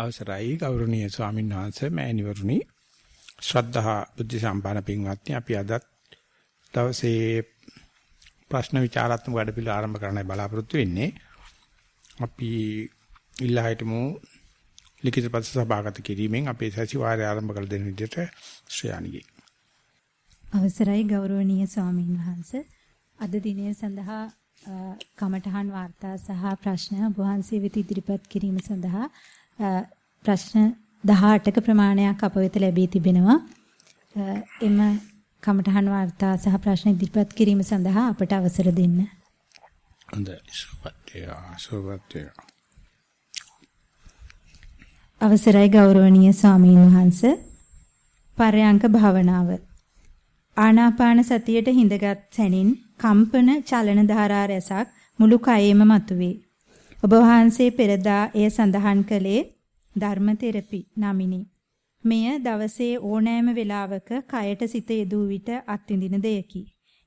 අවසරයි ගෞරවනීය ස්වාමීන් වහන්සේ මෑණිවරුනි ශ්‍රද්ධා බුද්ධ සම්පන්න පින්වත්නි අපි අද දවසේ ප්‍රශ්න විචාරාත්මක වැඩපිළිවෙල ආරම්භ කරන්නයි බලාපොරොත්තු වෙන්නේ. අපි ඉල්ලා හිටමු ලිඛිත පත්‍ර සභාගත කිරීමෙන් අපේ සතිವಾರය ආරම්භ කළ දෙන විදිහට ශ්‍රේයානිගේ අවසරයි ගෞරවනීය ස්වාමීන් වහන්සේ. අද දිනය සඳහා කමඨහන් වාර්තා සහ ප්‍රශ්න වහන්සේ වෙත ඉදිරිපත් කිරීම සඳහා ප්‍රශ්න 18ක ප්‍රමාණයක් අප වෙත ලැබී තිබෙනවා. එම කමඨහන් වාර්තා සහ ප්‍රශ්න ඉදිරිපත් කිරීම සඳහා අපට අවසර දෙන්න. හොඳයි සුවපත්ය. අවසරයි ගෞරවනීය ස්වාමීන් වහන්ස පරයන්ක භාවනාව ආනාපාන සතියට හිඳගත් සැනින් කම්පන චලන ධාරා රැසක් මුළු කයෙම මතුවේ. ඔබ වහන්සේ පෙරදා එය සඳහන් කළේ ධර්ම තෙරපි නමිනි. මෙය දවසේ ඕනෑම වෙලාවක කයට සිත යෙදූ විට අත්විඳින දෙයකි.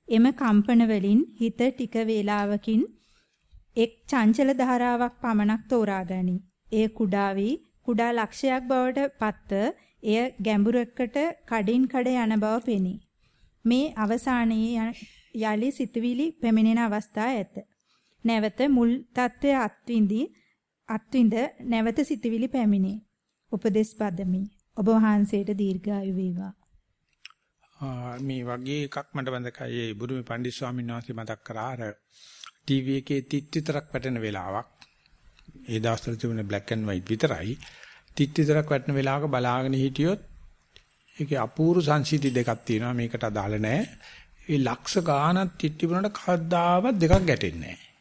එම කම්පන වලින් හිත ටික වේලාවකින් එක් චංචල ධාරාවක් පමණක් තෝරා ගනි. එය කුඩා වී කුඩා ලක්ෂයක් බවට පත්ව එය ගැඹුරකට කඩින් කඩ යන බව පෙනේ. මේ අවසානයේ යලි සිතුවිලි පැමිණෙන අවස්ථා ඇත. නැවත මුල් தත්ත්වය අත්විඳි අත්විඳ නැවත සිතුවිලි පැමිණේ. උපදේශ පදමි. ඔබ වහන්සේට දීර්ඝායු වේවා. මේ වගේ එකක් මට මතකයි ඒ බුදුමේ පණ්ඩිත ස්වාමීන් වහන්සේ මතක් කරා අර ටීවී එකේ තිත් විතරක් වැටෙන වෙලාවක්. ඒ දවස්වල තිබුණ black and white විතරයි. තිත් විතරක් වැටෙන වෙලාවක බලාගෙන හිටියොත් ඒකේ අපූර්ව සංසිද්ධි දෙකක් තියෙනවා මේකට අදාළ නැහැ. ඒ ලක්ෂ ගානක් තිත් තිබුණාට කවදාවත් දෙකක් ගැටෙන්නේ නැහැ.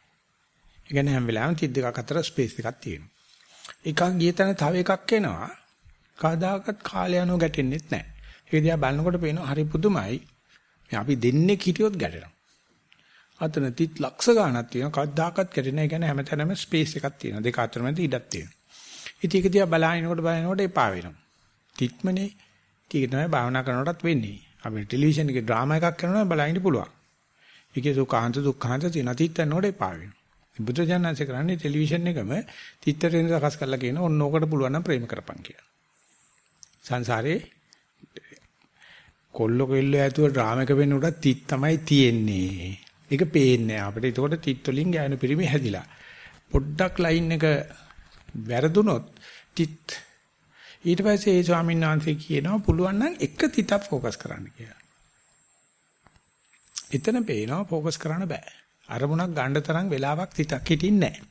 ඒ කියන්නේ හැම වෙලාවෙම තිත් දෙකක් අතර ස්පේස් එකක් තියෙනවා. එකක් ගිය තැන තව එකක් එනවා. කවදාකවත් කාලය යනෝ ගැටෙන්නේත් නැහැ. ඒක දිහා බලනකොට පේනවා හරි පුදුමයි. අපි දෙන්නේ හිටියොත් ගැටෙනවා. අතන තිත් ලක්ෂ ගානක් තියෙනවා. කවදාකවත් ගැටෙන්නේ නැහැ. ඒ කියන්නේ හැමතැනම ස්පේස් එකක් තියෙනවා. දෙක අතර මැද ඉඩක් තියෙනවා. ඉතින් ඒක දිහා බලනකොට බලනකොට එපා වෙනවා. තිත්මනේ. ඒක තමයි භාවනා කරනකොටත් වෙන්නේ. අපි ටෙලිවිෂන් එකේ ඩ්‍රාමා එකක් කරනවා බලන්න පුළුවන්. ඒකේ සුඛාන්ත දුක්ඛාන්ත තියෙනවා. තිත්තනෝට එපා වෙනවා. බුදුජානන්සේ කරන්නේ ටෙලිවිෂන් එකම තිත්තරෙන් සකස් කරලා කියන ඕන ඕකට පුළුවන් නම් ප්‍රේම කරපන් කියලා. සංසාරේ කොල්ල කොල්ල ඇතුව ඩ්‍රාම එක වෙන්න උඩ තිත් තමයි තියෙන්නේ. ඒක පේන්නේ අපිට. ඒකට තිත් වලින් ගෑනු පිරිමි හැදිලා. පොඩ්ඩක් ලයින් එක වැරදුනොත් තිත් ඊට පස්සේ ඒ ස්වාමීන් වහන්සේ කියනවා පුළුවන් නම් එක තිතක් ફોකස් කරන්න කියලා. එතන පේනවා ફોකස් කරන්න බෑ. අරමුණක් ගන්න තරම් වෙලාවක් තිතක් හිටින්නේ නැහැ.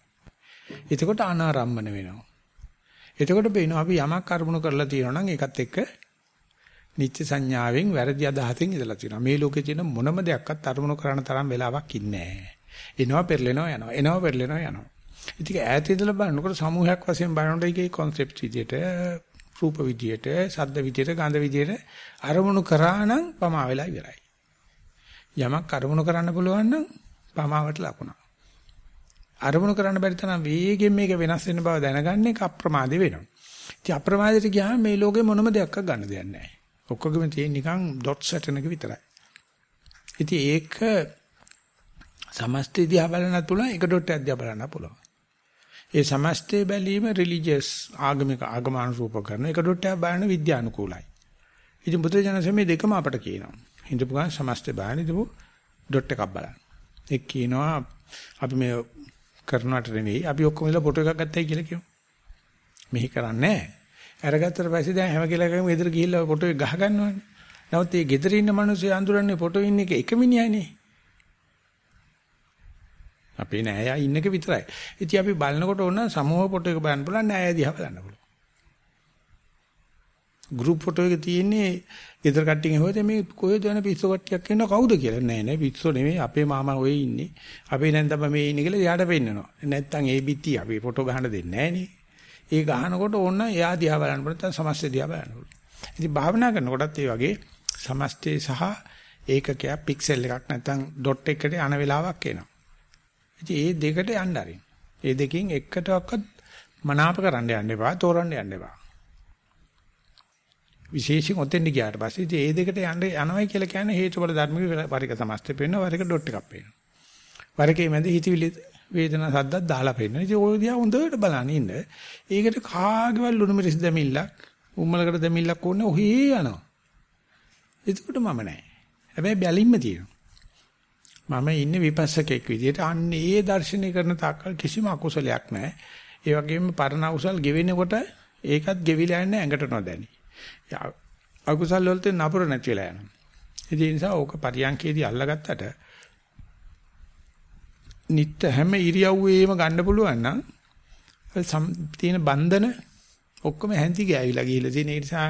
එතකොට අනාරම්මන වෙනවා. එතකොට පේනවා අපි යමක් අරමුණු කරලා තියෙනවා නම් ඒකත් එක්ක නිත්‍ය සංඥාවෙන් වැරදි අදහසින් ඉඳලා තියෙනවා. මේ ලෝකේ තියෙන මොනම දෙයක්වත් අරමුණු කරන්න තරම් වෙලාවක් ඉන්නේ නැහැ. එනවා පෙරලෙනවා යනවා. එනවා පෙරලෙනවා යනවා. ඉතින් ඈත ඉඳලා බලනකොට සමූහයක් වශයෙන් බලනකොට ඒකේ concept විදියට රූප විදියට, ශබ්ද විදියට, ගන්ධ විදියට අරමුණු කරා නම් පමා වෙලා ඉවරයි. යමක් අරමුණු කරන්න පුළුවන් නම් පමාවට ලකුණක්. අරමුණු කරන්න බැරි තරම් වේගෙන් මේක වෙනස් වෙන බව දැනගන්න එක අප්‍රමාද වෙනවා. ඉතින් අප්‍රමාදයට ගියාම මේ ලෝකේ මොනම දෙයක් ගන්න දෙයක් නැහැ. ඔක්කොගෙම තියෙන නිකන් ඩොට් සැටනක විතරයි. ඉතින් ඒක සමස්තය දිහා බලන්නත් පුළුවන් එක ඩොට් එකක් දිහා බලන්නත් පුළුවන්. ඒ සමස්තය බැලීම රිලිජියස් ආගමික ආගමානුරූප කරන එක ඩොට් එකක් බලන විද්‍යානුකූලයි. ඉතින් බුදුරජාණන් මේ දෙකම අපට කියනවා. හිතපු ගමන් සමස්තය බලන ඉදපු ඩොට් එකක් බලන්න. එක් කියනවා අපි මේ කරනවට නෙවෙයි අපි ඔක්කොම ඉල ෆොටෝ එකක් ගත්තයි කියලා කියමු. මෙහි කරන්නේ නැහැ. අරගත්තට පස්සේ දැන් හැම කෙලකම ගෙදර ගිහිල්ලා ෆොටෝ එක ගහ ගන්නවනේ. නමුත් මේ ගෙදර ඉන්න මිනිස්සු අඳුරන්නේ ෆොටෝ ඉන්න එක එක මිනිහයිනේ. අපේ නෑයා ඉන්නක විතරයි. ඉතින් අපි බලනකොට ඕන සමූහ ෆොටෝ එක බලන්න පුළුවන් නෑයා දිහා බලන්න පුළුවන්. ගෲප් ෆොටෝ එක තියෙන්නේ ගෙදර කට්ටියන් හොයද මේ කොහෙද යන පිස්සු කට්ටියක් ඉන්න කවුද කියලා නෑ නෑ පිස්සු නෙමෙයි අපේ මාමා ඔය ඉන්නේ. අපේ නැන්දම මේ ඉන්නේ කියලා එයාට පෙන්නනවා. නැත්තම් ඒ බිත්ති අපි ෆොටෝ ගහන්න දෙන්නේ නෑනේ. ඒ ගහනකොට ඕන එයා දිහා බලන්න පුළුවන් නැත්නම් සමස්තය දිහා බලන්න පුළුවන්. ඉතින් භාවනා කරනකොටත් ඒ වගේ සමස්තය සහ ඒකකයක් පික්සල් එකක් නැත්නම් ඩොට් එකකට යන වෙලාවක් එනවා. ඉතින් ඒ දෙකට යන්න ආරින්. ඒ දෙකෙන් එකටවත් මනාප කරන්න යන්න එපා, තෝරන්න යන්න එපා. විශේෂයෙන් ඔතෙන්ට ගියාට පස්සේ ඉතින් ඒ දෙකට යන්න යනවයි කියලා කියන්නේ හේතුඵල ධර්මික වරික සමස්තය පේනවා, වරික ඩොට් එකක් පේනවා. වරිකේ මැද හිතවිලි වේදනා සද්දක් දාලා පෙන්නන. ඉතින් ඔය දිහා හොඳට බලන්න ඉන්න. ඒකට කාගේවත් ලුණු මිරිස් දෙමිල්ලක්, උම්මලකට දෙමිල්ලක් ඕනේ ඔහේ යනවා. එතකොට මම නැහැ. හැබැයි බැලින්ම තියෙනවා. මම ඉන්නේ විපස්සකෙක් විදිහට අන්න ඒ දර්ශනය කරන තාක්කල් කිසිම අකුසලයක් නැහැ. ඒ වගේම පරණ අකුසල් ගෙවෙනකොට ඒකත් ගෙවිලා යන්නේ ඇඟට නොදැනි. අකුසල් වලට නපුර නැති වෙලා යනවා. ඒ නිසා ඕක පරියන්කේදී අල්ලගත්තට නිත්‍ය හැම ඉරියව්වෙම ගන්න පුළුවන් නම් තියෙන බන්ධන ඔක්කොම හැන්ති ගෑවිලා ගිහිල්ලා තියෙන. නිසා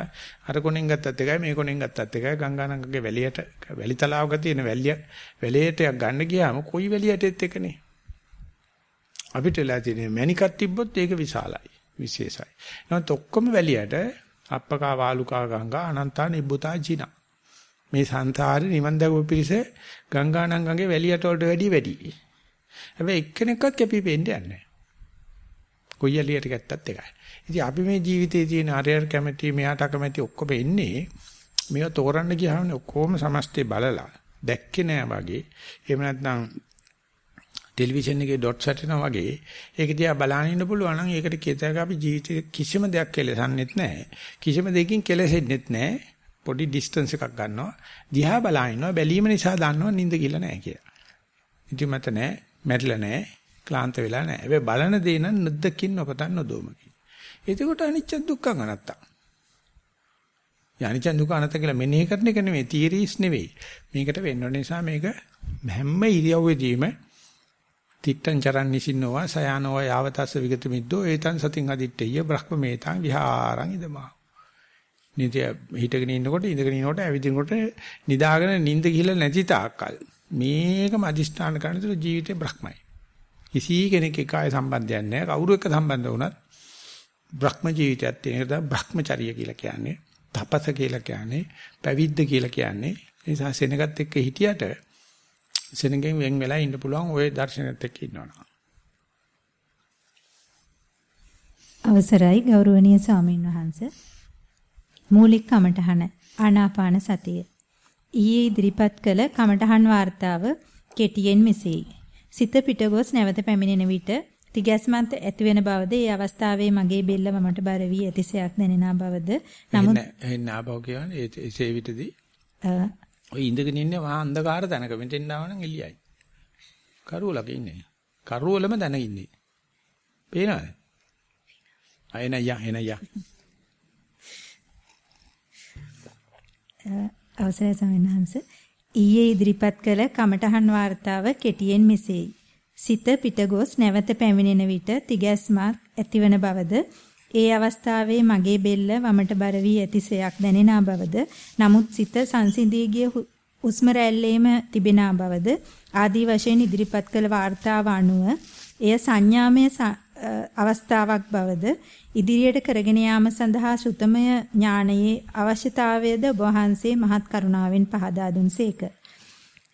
අර කොනෙන් ගත්තත් එකයි මේ කොනෙන් ගත්තත් එකයි. ගංගානංගගේ වැලියට වැලි තලාවක තියෙන වැලිය වැලේට ගන්න ගියාම කොයි වැලියටෙත් එකනේ. අපිට ලා තියෙන මණිකක් තිබ්බොත් ඒක විශාලයි විශේෂයි. නමුත් ඔක්කොම වැලියට අප්පකා වාලුකා ගංගා අනන්තා නිබ්බුතා ජිනා මේ සංසාරේ නිවන් දකපු පිරිස ගංගානංගගේ වැලියට වලට වැඩි වැඩි හැබැයි එක්කෙනෙක්වත් කැපිපෙන්නේ නැහැ කොයි එළියට ගැත්තත් එකයි. ඉතින් අපි මේ ජීවිතයේ තියෙන අරයර් කැමැති මෙයාට අකමැති ඔක්කොම එන්නේ මේවා තෝරන්න ගියාම ඔක්කොම සමස්තේ බලලා දැක්කේ නෑ වගේ. එහෙම නැත්නම් ටෙලිවිෂන් එකේ ඩොට් සැටෙනා වගේ ඒක දිහා බලන්න ඉන්න පුළුවන් නම් ඒකට කියතක අපි ජීවිතේ කිසිම දෙයක් කෙලසන්නෙත් නැහැ. කිසිම දෙයකින් කෙලසෙන්නෙත් නැහැ. පොඩි ඩිස්ටන්ස් එකක් ගන්නවා. දිහා බලන ඉන්නවා. බැලීම නිසා දන්නවා නිින්ද කියලා නැහැ කියලා. ඉතින් මත නැහැ, මැරිලා නැහැ, ක්ලාන්ත වෙලා නැහැ. හැබැයි බලන දේ නම් නැද්දකින් නොපතන්න නොදොමකි. එතකොට අනිච්ච දුක්ඛ අනත්ත. යනිච්ච දුක්ඛ අනත්ත කියලා මෙනෙහි කරන එක නෙමෙයි තියරිස් නෙවෙයි. මේකට වෙන්න නිසා මේක හැම ඉරියව්වෙදීම තිත්තං චරන් නිසින්නෝවා සයානෝවා යාවතස්ස විගත මිද්දෝ ඒතං සතින් අදිත්තේය බ්‍රහ්මමේතං විහාරං ඉදමා. නිදි හිටගෙන ඉන්නකොට ඉඳගෙන ඉන්නකොට ඇවිදිනකොට නිදාගෙන නිින්ද ගිහලා නැති තාක්කල් මේකම අදිෂ්ඨාන කරන තුරු ජීවිතේ බ්‍රහ්මයි. කිසි කෙනෙක් එක්ක ආය සම්බන්ධයක් නැහැ. කවුරු එක්ක සම්බන්ධ වුණත් බ්‍රහ්ම ජීවිතයක් තියෙන එක බ්‍රහ්මචර්ය කියලා කියන්නේ. තපස කියලා කියන්නේ. පැවිද්ද කියලා කියන්නේ. ඒ නිසා සෙනගත් එක්ක හිටියට සෙනගෙන් වෙන් වෙලා ඉන්න පුළුවන් ওই දර්ශනෙත් එක්ක ඉන්නවනම්. අවසරයි ගෞරවනීය ස්වාමීන් වහන්සේ. මූලික කමඨහන ආනාපාන සතිය. ඊයේ ඉදිරිපත් කළ කමඨහන් වார்த்தාව කෙටියෙන් මෙසේයි. සිත පිටගොස් නැවත පැමිණෙන විට තිගැස්මන්ත ඇති වෙන බවද ඒ අවස්ථාවේ මගේ බෙල්ල මමට බර වී ඇතිසයක් දැනෙනා බවද නමුත් එහෙන්න ආපහු කියන්නේ ඒ විටදී ඔය ඉඳගෙන ඉන්නේ මහා අන්ධකාර තැනක. මෙතෙන් ආවනම් එළියයි. කරුවලක ඉන්නේ. කරුවලම දැන ඉන්නේ. පේනවද? අයන යා එන යා. අවසරයි සමිනහන්ස. ඊයේ ඉදිරිපත් කළ කමඨහන් වார்த்தාව කෙටියෙන් මෙසේයි. සිත පිටගොස් නැවත පැමිණෙන විට තිගැස්මක් ඇතිවන බවද ඒ අවස්ථාවේ මගේ බෙල්ල වමට බර වී ඇතිසයක් දැනෙනා බවද නමුත් සිත සංසිඳී ගිය හුස්ම රැල්ලේම තිබෙනා බවද ආදී වශයෙන් ඉදිරිපත් කළ වාර්තාව අනුව එය සංඥාමය අවස්ථාවක් බවද ඉදිරියට කරගෙන යාම සඳහා සුතමය ඥානයේ අවශ්‍යතාවයද ඔබ වහන්සේ මහත් කරුණාවෙන් පහදා දුන්සේක.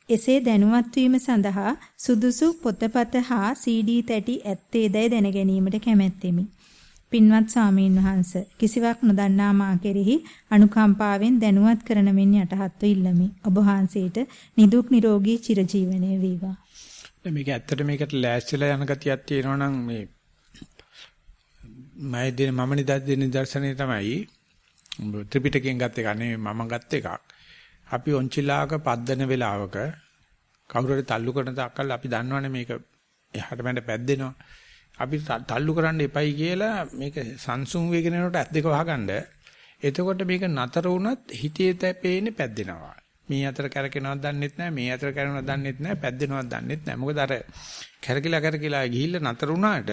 එසේ දැනුවත් වීම සඳහා සුදුසු පොතපත හා CD තැටි ඇත්තේදයි දැන ගැනීමට කැමැත්තෙමි. පින්වත් ස්වාමීන් වහන්ස කිසිවක් නොදන්නා මා කෙරෙහි අනුකම්පාවෙන් දැනුවත් කරන මෙන් යටහත්ව ඉල්ලමි. ඔබ වහන්සේට නිදුක් නිරෝගී චිරජීවනයේ වේවා. මේක ඇත්තට මේකට ලෑස්තිලා යන ගතියක් තියෙනවා නම් මේ මම දෙන මම නිදා දෙන නිදර්ශනය තමයි ත්‍රිපිටකයෙන් ගත්ත එක නෙමෙයි මම ගත්ත එකක්. අපි ඔන්චිලාක පද්දන වෙලාවක කවුරු හරි තල්ලු කරන තාක්කල් අපි දන්නවනේ මේක එහාට මැඩ පැද්දෙනවා. අපි තල්ලු කරන්න එපයි කියලා මේක සංසුන් වේගෙන යනකොට ඇස් දෙක වහගන්න. එතකොට මේක නතර වුණත් හිතේ තැපේන්නේ පැද්දෙනවා. මේ අතර කැරකෙනවද දන්නෙත් නැහැ මේ අතර කැරෙනවද දන්නෙත් නැහැ පැද්දෙනවද දන්නෙත් නැහැ. මොකද අර කැරකිලා කැරකිලා ගිහිල්ලා නතර වුණාට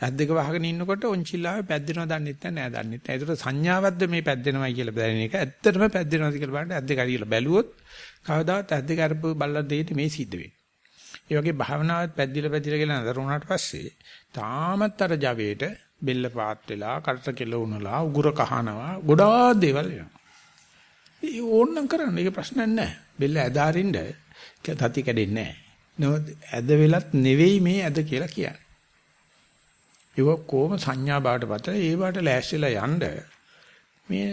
ඇස් දෙක වහගෙන ඉන්නකොට ඔන්චිල්ලාවේ පැද්දෙනව දන්නෙත් නැහැ නෑ දන්නෙත් නැහැ. ඒකට සංඥාවක්ද මේ පැද්දෙනවයි කියලා දැනෙන එක. ඇත්තටම පැද්දෙනවද කියලා බලන්න ඇස් දෙක අරියලා බැලුවොත් කවදාවත් ඇස් දෙක අරපු බල්ලන් දෙයට මේ සිද්ධ වෙන්නේ. ඒ වගේ භාවනාවත් පැද්දිලා පැද්දිලා කියලා නතර වුණාට පස්සේ තාමත් අර ජවයට බෙල්ල පාත් වෙලා කරට කෙල වුණලා උගුර කහනවා ගොඩාක් දේවල් වෙනවා. ඒ ඕන්නම් කරන්න ඒක ප්‍රශ්නයක් නැහැ. බෙල්ල ඇදාරින්න තති කැඩෙන්නේ නැහැ. ඇද වෙලත් නෙවෙයි මේ ඇද කියලා කියන්නේ. ඒක කොහොම සංඥා බවට පතර ඒ වාට ලෑස්තිලා යන්න මේ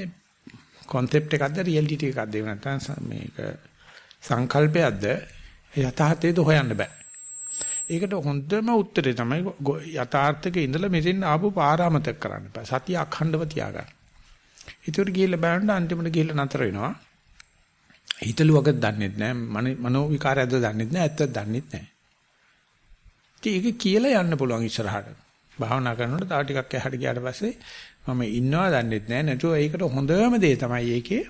concept එකක්ද reality එකක්ද ඒ නැත්නම් මේක සංකල්පයක්ද යථාර්ථයද හොයන්න බෑ. ඒකට හොඳම උත්තරේ තමයි යථාර්ථකේ ඉඳලා මෙතෙන් ආපු පාරාමතක කරන්න බෑ. සතිය අඛණ්ඩව තියාගන්න. ඒතර ගිහිල්ලා බලන්න අන්තිමට ගිහිල්ලා නතර වෙනවා. හිතලුවක දන්නෙත් නෑ මනෝ විකාරයක්ද දන්නෙත් නෑ ඇත්තද දන්නෙත් නෑ. ඒක කියලා යන්න පුළුවන් ඉස්සරහට. භාවනා කරනකොට තව ටිකක් එහාට ගියාට පස්සේ මම ඉන්නවා දන්නෙත් නෑ නැතුව ඒකට හොඳම දේ තමයි ඒකේ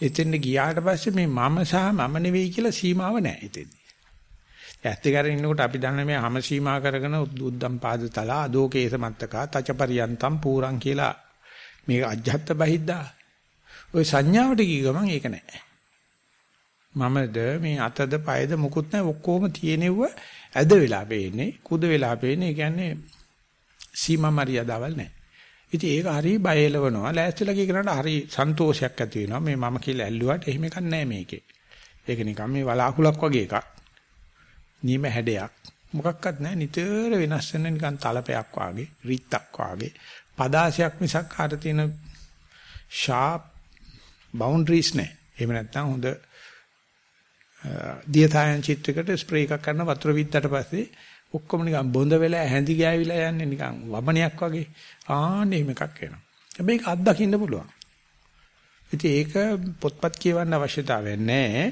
එතෙන්ට ගියාට පස්සේ මේ මම සහ මම නෙවෙයි කියලා සීමාව නැහැ එතෙන්දී. ඇත්ත කරගෙන ඉන්නකොට අපි දන්න මේ හැම සීමා කරගෙන උද්දම් පාද තල අදෝකේස මත්තකා තචපරියන්තම් පූරං කියලා මේක අජ්ජත් බහිද්දා. ওই සංඥාවට ගිය ගමන් ඒක නැහැ. මමද මේ අතද පයද මුකුත් නැහැ ඔක්කොම තියෙනෙව ඇද වෙලා පේන්නේ කුද වෙලා පේන්නේ කියන්නේ සීමා මරියදාවල් නැහැ. ඉතින් ඒක හරි බයලවනවා. ලෑස්තිලා කියනකට හරි සන්තෝෂයක් ඇති වෙනවා. මේ මම කියලා ඇල්ලුවාට එහෙම එකක් නැහැ මේකේ. ඒක නිකන් මේ වලාකුලක් වගේ එකක්. නියම හැඩයක්. මොකක්වත් නැහැ. නිතර වෙනස් වෙන නිකන් තලපයක් වාගේ, රිත්තක් වාගේ. පදාසයක් මිසක් ආර තියෙන sharp boundaries නැහැ. එහෙම නැත්නම් හොඳ දියතායන් චිත්‍රයකට ස්ප්‍රේ එකක් කරන වතුර විද්දට පස්සේ ඔක්කොම නිකන් බොඳ වෙලා හැඳි ගෑවිලා යන්නේ නිකන් වමනයක් වගේ. ආන්න එහෙම එකක් වෙනවා. හැබැයි ඒක අත්දකින්න පුළුවන්. ඉතින් ඒක පොත්පත් කියවන්න අවශ්‍යතාවයක් නැහැ.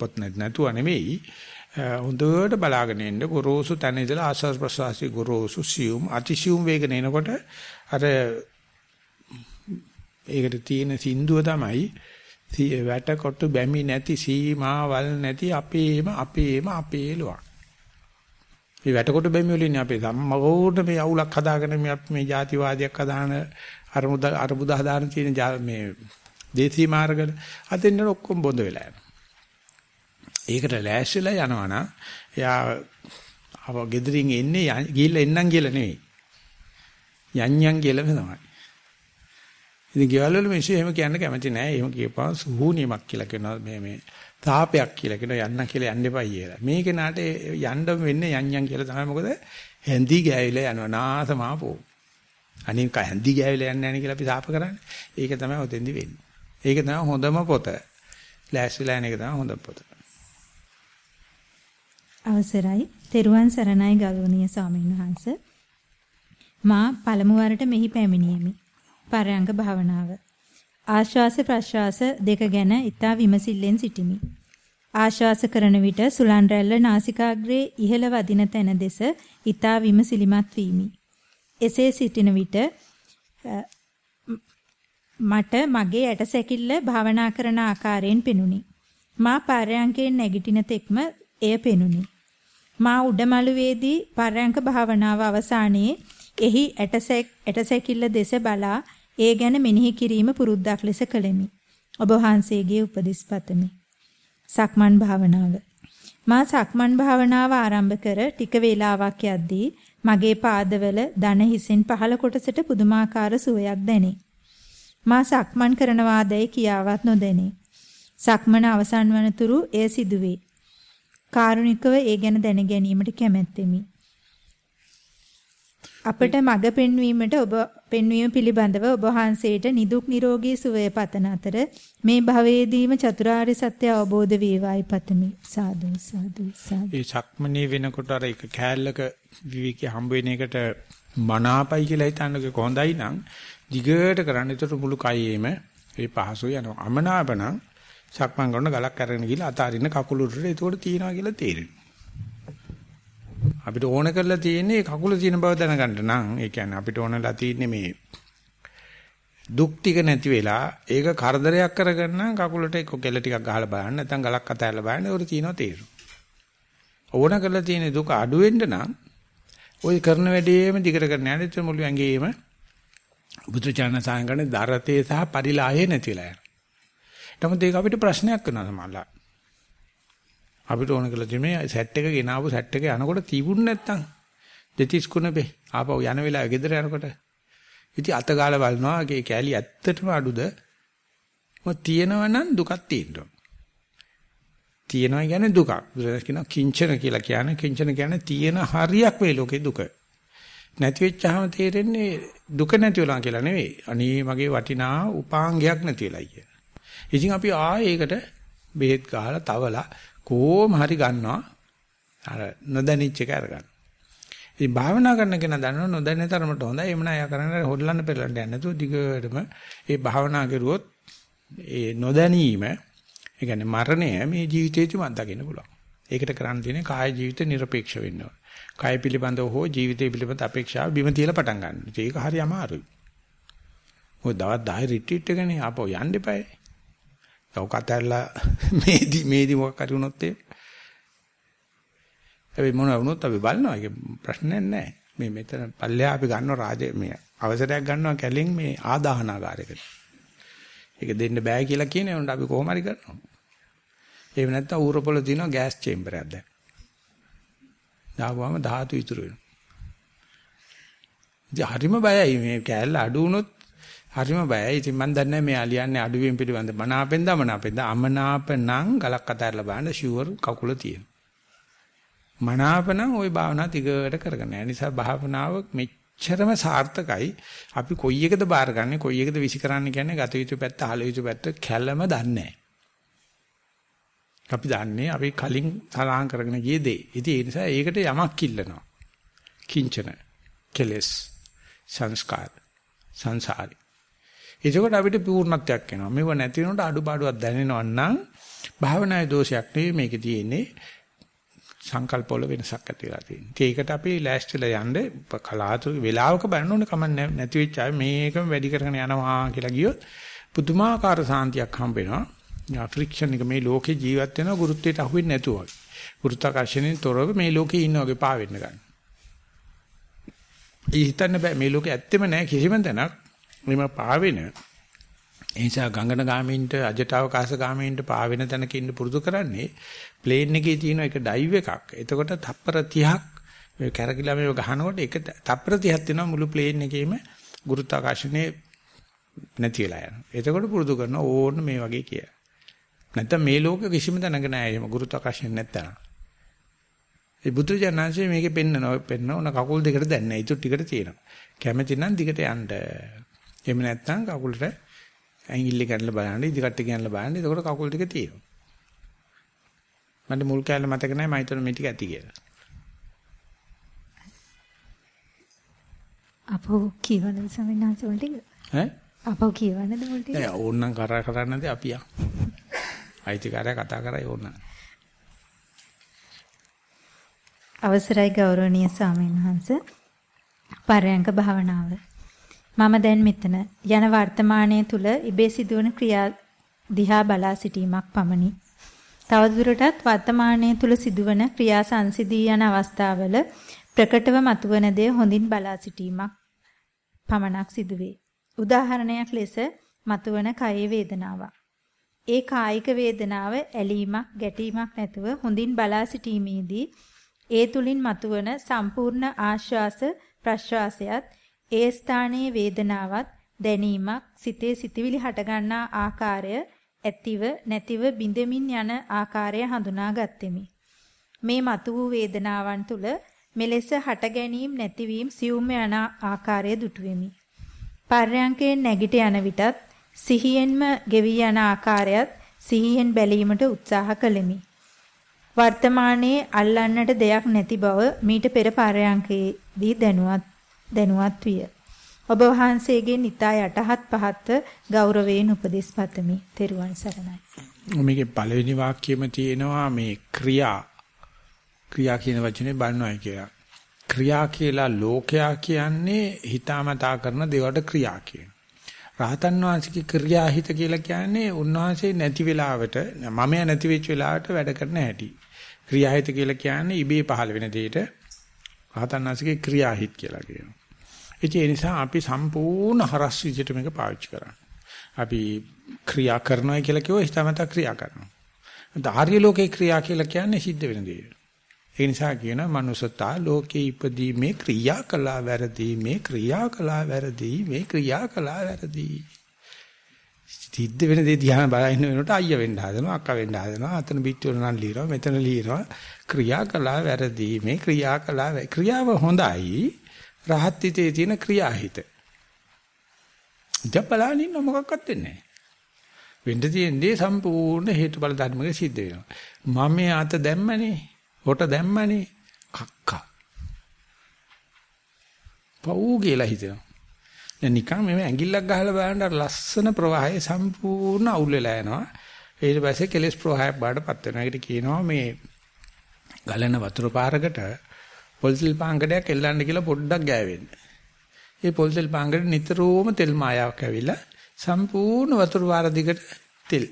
පොත් නැතුව නෙවෙයි. හොඳට බලාගෙන ඉන්න ගොරෝසු තැන ඉඳලා ආස්වාස් ප්‍රසවාසී ගොරෝසු සියුම් අතිසියුම් වේගන එනකොට අර ඒකට තියෙන සින්දුව තමයි වැටකොට්ටු බැමි නැති සීමාවල් නැති අපේම අපේම අපේලුවක්. මේ වැටකොට බැමි වලින් අපේ සම්මෝඩ මේ අවුලක් හදාගෙන මේ මේ ಜಾතිවාදයක් හදාන අරමුද අරමුද හදාන තියෙන මේ දේශී මාර්ගවල අතෙන් ඔක්කොම බොඳ වෙලා යනවා. ඒකට ලෑස්තිලා යනවා නම් එයා අව ගෙදරින් එන්නේ ගිහිල්ලා එන්නම් කියලා නෙවෙයි. යන්යන් කියලා තමයි. ඉතින් ගෙවල් වල මිනිස්සු එහෙම කියන්න කැමති නෑ. එහෙම කියපුවා සූනියමක් කියලා කියනවා මේ මේ තාපයක් කියලා කියනවා යන්න කියලා යන්න එපා කියලා. මේ කෙනාට යන්න වෙන්නේ යන් යන් කියලා තමයි මොකද හැන්දි ගෑවිලා යනවා නාසමාපෝ. අනික හැන්දි ගෑවිලා යන්නේ නැහැ කියලා අපි සාප කරන්නේ. ඒක තමයි ඔතෙන්දි වෙන්නේ. ඒක තමයි හොඳම පොත. ලෑස්තිලා යන එක තමයි හොඳ පොත. අවසරයි. තෙරුවන් සරණයි ගෞරවනීය ස්වාමීන් වහන්ස. මා පළමු වරට මෙහි පැමිණියෙමි. පරයන්ක භාවනාව. ආශ්වාස ප්‍රශ්වාස දෙක ගැන ඊතා විමසිල්ලෙන් සිටිමි. ආශ්වාස කරන විට සුලන් රැල්ල නාසිකාග්‍රේ ඉහළ වදින තැන දෙස ඊතා විමසිලිමත් වීමි. එසේ සිටින විට මට මගේ ඇටසැකිල්ල භාවනා කරන ආකාරයෙන් පෙනුනි. මා පරයන්කෙන් නැගිටින තෙක්ම එය පෙනුනි. මා උඩමළුවේදී පරයන්ක භාවනාව අවසානයේ එහි ඇටසැකිල්ල දෙස බලා ඒ ගැන මෙනෙහි කිරීම පුරුද්දක් ලෙස කළෙමි. ඔබ වහන්සේගේ උපදෙස් පතමි. සක්මන් භාවනාව. මා සක්මන් භාවනාව ආරම්භ කර ටික වේලාවක් යද්දී මගේ පාදවල දන හිසෙන් පහළ කොටසට පුදුමාකාර සුවයක් දැනේ. මා සක්මන් කරනවාදයි කියාවත් නොදැනේ. සක්මන අවසන් වනතුරු එය සිදුවේ. කාරුණිකව ඒ ගැන දැන ගැනීමට කැමැත්තෙමි. අපට මඟ පෙන්වීමට ඔබ පෙන්වීම පිළිබඳව ඔබ වහන්සේට නිදුක් නිරෝගී සුවය පතන අතර මේ භවයේදීම චතුරාර්ය සත්‍ය අවබෝධ වේවායි පතමි. සාදු සාදු සාදු. ඒ සක්මනේ වෙනකොට අර එක කෑල්ලක විවිකේ හම්බ වෙන එකට මනාපයි කියලා හිතන්නකෝ කොහොඳයි නම් දිගට කරන්න. ඒතර මුළු කයෙම ඒ පහසු යනවා. අමනාප නම් සක්මන් කරන ගලක් අරගෙන ගිහලා අතාරින්න කකුල උඩට ඒතකොට තියනවා කියලා තේරෙනවා. අපිට ඕන කරලා තියෙන්නේ කකුල තියෙන බව දැනගන්න නම් ඒ කියන්නේ අපිට ඕනලා තියෙන්නේ මේ දුක් ටික නැති වෙලා ඒක කරදරයක් කරගන්න කකුලට එක්ක කෙල ටිකක් ගහලා බලන්න නැත්නම් ගලක් අතහැරලා බලන්න ඒක තියෙනවා තේරෙනවා ඕන කරලා තියෙන දුක අඩු වෙන්න නම් ওই කරන වැඩේම දිගට කරන්න යන්න මුළු ඇඟේම බුදුචානන් සාංගනේ දරතේ සහ පරිලාහේ නැතිලා යනවා. නමුත් ඒක අපිට ප්‍රශ්නයක් වෙනවා සමහරවිට. අපිට ඕන කරලා තියෙන්නේ සෙට් එක ගෙනාවු සෙට් එක යනකොට තිබුණ නැත්තම්. දෙතිස් කුණපේ ආපහු යන වෙලාව ගෙදර යනකොට. ඉතින් අත ගාලා බලනවා ඒ කෑලි ඇත්තටම අඩුද? මොකද තියෙනවා නම් දුකක් තියෙනවා. තියෙනවා කියන්නේ දුකක්. බුදුරජාණන් කියනවා කිංචන කියලා කියන්නේ කිංචන කියන්නේ තියෙන හරියක් වේ ලෝකේ දුක. නැති වෙච්චාම තේරෙන්නේ දුක නැති වෙලා කියලා නෙවෙයි. අනේ මගේ වටිනා උපාංගයක් නැති වෙලා කිය. ඉතින් අපි ආයේ ඒකට බෙහෙත් ගහලා තවලා කොහොම හරි ගන්නවා අර නොදැනිච්ච එක අරගන්න. ඉතින් භාවනා කරන කෙනා දන්නව නොදැනෙන තරමට හොඳයි. එමුණ අය කරන්නේ හොල්ලන්න පෙරලන්න යන්නේ නැතුව දිගටම ඒ භාවනා කරුවොත් ඒ නොදැනීම ඒ කියන්නේ මරණය මේ ජීවිතේදී මම දකින්න පුළුවන්. ඒකට කරන්න තියෙන්නේ කාය ජීවිත নিরপেক্ষ වෙන්න ඕන. කාය පිළිබඳව හෝ ජීවිතය පිළිබඳ අපේක්ෂාව බිම තියලා පටන් ගන්න. ඒක හරි අමාරුයි. මොකද දවස් 10 රිට්‍රීට් එකනේ ආපහු යන්න එපායි. ඔක අතල්ලා මේදි මේදි මොකක් හරි වුණොත් ඒ හැබැයි මොන වුණොත් අපි බලනවා ඒක ප්‍රශ්නයක් නැහැ. මේ මෙතන පල්ලෙහා අපි ගන්නවා රාජ මේ අවසරයක් ගන්නවා කැලෙන් මේ ආදාහනාගාරයකට. ඒක දෙන්න බෑ කියලා කියන්නේ උන්ට අපි කොහොම හරි කරනවා. එහෙම නැත්නම් ඌරපොළ තියෙනවා ගෑස් චේම්බර් එකක් දැන්. දාපුවාම ධාතු ඉතුරු වෙනවා. ඉතින් හරිම බයයි මේ කෑල්ල අඩු වුණොත් හරිම බයයි. ඉතින් මම දන්නේ මෙයා ලියන්නේ අඩුවෙන් පිළිබඳ මනාපෙන් දමනාපෙන් ද අමනාප නම් ගලක් අතහැරලා බලන්න ෂුවර් කකුල තියෙන. මනාප නම් ওই භාවනා දිගට කරගෙන යන නිසා භාවනාව මෙච්චරම සාර්ථකයි. අපි කොයි එකද බාරගන්නේ කොයි එකද විසි කරන්න කියන්නේ ගත යුතු පැත්ත හල යුතු පැත්ත කැළම දන්නේ අපි දන්නේ අපි කලින් සලාහන් කරගෙන ගිය දේ. ඉතින් ඒ නිසා ඒකට යමක් ඉල්ලනවා. කිංචන කෙලස් සංස්කාර සංසාරි එතකොට අපිට පූර්ණත්වයක් එනවා. මේව නැති වෙනකොට අඩුපාඩුවක් දැනෙනවා නම් භාවනායේ දෝෂයක් නෙවෙයි මේකේ තියෙන්නේ. සංකල්ප වල වෙනසක් ඇති වෙලා තියෙනවා. ඒකට අපි ලෑස්තිලා යන්න කලාතුරකින් වෙලාවක බලන්න ඕනේ කමක් නැති වෙච්ච අය මේකම වැඩි කරගෙන යනවා කියලා ගියොත් පුදුමාකාර සාන්තියක් හම්බ වෙනවා. ෆ්‍රික්ෂන් එක මේ ලෝකේ ජීවත් වෙනවා ගුරුත්වයට අහු වෙන්නේ නැතුව වගේ. ගුරුත්වාකර්ෂණයෙන් තොරව මේ ලෝකේ ඉන්න වගේ පාවෙන්න ගන්න. ඒ හිතන්න බෑ මේ ලෝකේ ඇත්තෙම නැහැ කිසිම තැනක් මෙම පාවෙන ඒ නිසා ගංගන ගාමීන්ට අජට අවකාශ ගාමීන්ට පාවෙන තැනක ඉන්න පුරුදු කරන්නේ ප්ලේන් එකේ තියෙන එක ඩයිව් එකක්. එතකොට තප්පර 30ක් මේ කැරකිලා මේව ගහනකොට එක තප්පර 30ක් වෙනවා මුළු ප්ලේන් එකේම ගුරුත්වාකර්ෂණය නැති වෙලා යනවා. එතකොට පුරුදු කරන ඕන්න මේ වගේ කිය. නැත්තම් මේ ලෝකෙ කිසිම තැනක නැහැ එහෙම ගුරුත්වාකර්ෂණ නැත්තම්. ඒ බුදු ජානන්සේ මේකේ පෙන්නනවා පෙන්න ඕන කකුල් දෙකට දැන් නැහැ. ඊට ටිකට තියෙනවා. කැමති නම් දිගට යන්න. එහෙම නැත්තම් කකුලට ඇඟිල්ල ගන්නලා බලන්න, ඉදිකට ගන්නලා බලන්න. එතකොට කකුල් ටික තියෙනවා. මට මුල් කැලේ මතක නැහැ මම හිතුවා මේ ටික ඇති කියලා. අපෝ කියවනද සමිනාස වල ටික? ඈ? අපෝ කියවනද වල ටික? නෑ ඕන්නම් කරා කරන්නද අපි යන්. අයිතිකාරය කතා කරයි ඕන්නම්. අවසරයි ගෞරවනීය ස්වාමීන් වහන්ස. පරයන්ක භාවනාව. මම දැන් මෙතන යන වර්තමානයේ තුල ඉබේ සිදුවන ක්‍රියා දිහා බලා සිටීමක් පමණි. තවදුරටත් වර්තමානයේ තුල සිදුවන ක්‍රියා සංසිදී යන අවස්ථාවල ප්‍රකටව මතුවන දේ හොඳින් බලා සිටීමක් පමණක් සිදුවේ. උදාහරණයක් ලෙස මතුවන කයේ වේදනාවක්. ඒ කායික වේදනාව ඇලීමක් ගැටීමක් නැතුව හොඳින් බලා සිටීමේදී ඒ තුලින් මතුවන සම්පූර්ණ ආශ්වාස ප්‍රශ්වාසයත් ඒ ස්ථානයේ වේදනාවත් දැනීමක් සිතේ සිතවිලි හටගන්නා ආකාරය ඇතිව නැතිව බිඳමින් යන ආකාරය හඳුනාගත්ෙමි. මේ මතු වූ වේදනාවන් තුල මෙලෙස හට ගැනීම නැතිවීම සියුම් යන ආකාරය දුටුවෙමි. පර්යංකයෙන් නැගිට යන විටත් සිහියෙන්ම ගෙවි යන ආකාරයත් සිහියෙන් බැලීමට උත්සාහ කළෙමි. වර්තමානයේ අල්ලන්නට දෙයක් නැති බව මීට පෙර පර්යංකයේදී දැනුවත් දැනුවත් විය. ඔබ වහන්සේගෙන් ඊතා යටහත් පහත් ගෞරවයෙන් උපදෙස් පතමි. තෙරුවන් සරණයි. මේකේ පළවෙනි වාක්‍යෙම තියෙනවා මේ ක්‍රියා ක්‍රියා කියන වචනේ බලනවා කියලා. ක්‍රියා කියලා ලෝකයා කියන්නේ හිතාමතා කරන දේවල්ට ක්‍රියා කියන. රහතන් වහන්සේගේ ක්‍රියාහිත කියලා කියන්නේ උන්වහන්සේ නැති වෙලාවට මම නැති වෙච්ච වෙලාවට වැඩ කරන හැටි. ක්‍රියාහිත කියලා කියන්නේ ඉබේ පහළ වෙන දෙයට රහතන් වහන්සේගේ ක්‍රියාහිත කියලා කියනවා. ඒ නිසා අපි සම්පූර්ණ හරස් විදිහට මේක පාවිච්චි කරන්නේ. අපි ක්‍රියා කරනවා කියලා කිව්ව හිතමතා ක්‍රියා කරනවා. ධාර්ය ලෝකේ ක්‍රියා කියලා කියන්නේ සිද්ධ වෙන දේ. ඒ නිසා කියන මනුසතා ලෝකේ ඉපදී මේ ක්‍රියා කළා වැරදි මේ ක්‍රියා කළා වැරදි මේ ක්‍රියා කළා වැරදි. සිද්ධ වෙන දේ දිහා බලන වෙනකොට අයියා වෙන්න හදනවා අක්කා වෙන්න හදනවා අතන පිටුවර නම් ලියනවා මෙතන ලියනවා ක්‍රියා කළා වැරදි මේ ක්‍රියා කළා ක්‍රියාව හොඳයි රහත් හිතේ තියෙන ක්‍රියාහිත. ජපලාන ඉන්න මොකක්වත් වෙන්නේ නැහැ. වෙන්න තියෙන්නේ සම්පූර්ණ හේතුඵල ධර්මක සිද්ධ වෙනවා. මම මේ අත දැම්මනේ. හොට දැම්මනේ කක්කා. පව් කියලා හිතෙනවා. දැන් නිකන් මේ ඇඟිල්ලක් ගහලා බලන්න අර ලස්සන ප්‍රවාහය සම්පූර්ණ අවුල් වෙලා යනවා. ඊට පස්සේ කෙලස් ප්‍රවාහයක් බාටපත් වෙනවා. ඒකට කියනවා මේ ගලන වතුර පාරකට පොල්සිල් පාංගඩයක් එල්ලන්න කියලා පොඩ්ඩක් ගෑවෙන්න. ඒ පොල්සිල් පාංගඩ නිතරම තෙල් මායාවක් ඇවිල්ලා සම්පූර්ණ වතුර පාර දිගට තෙල්.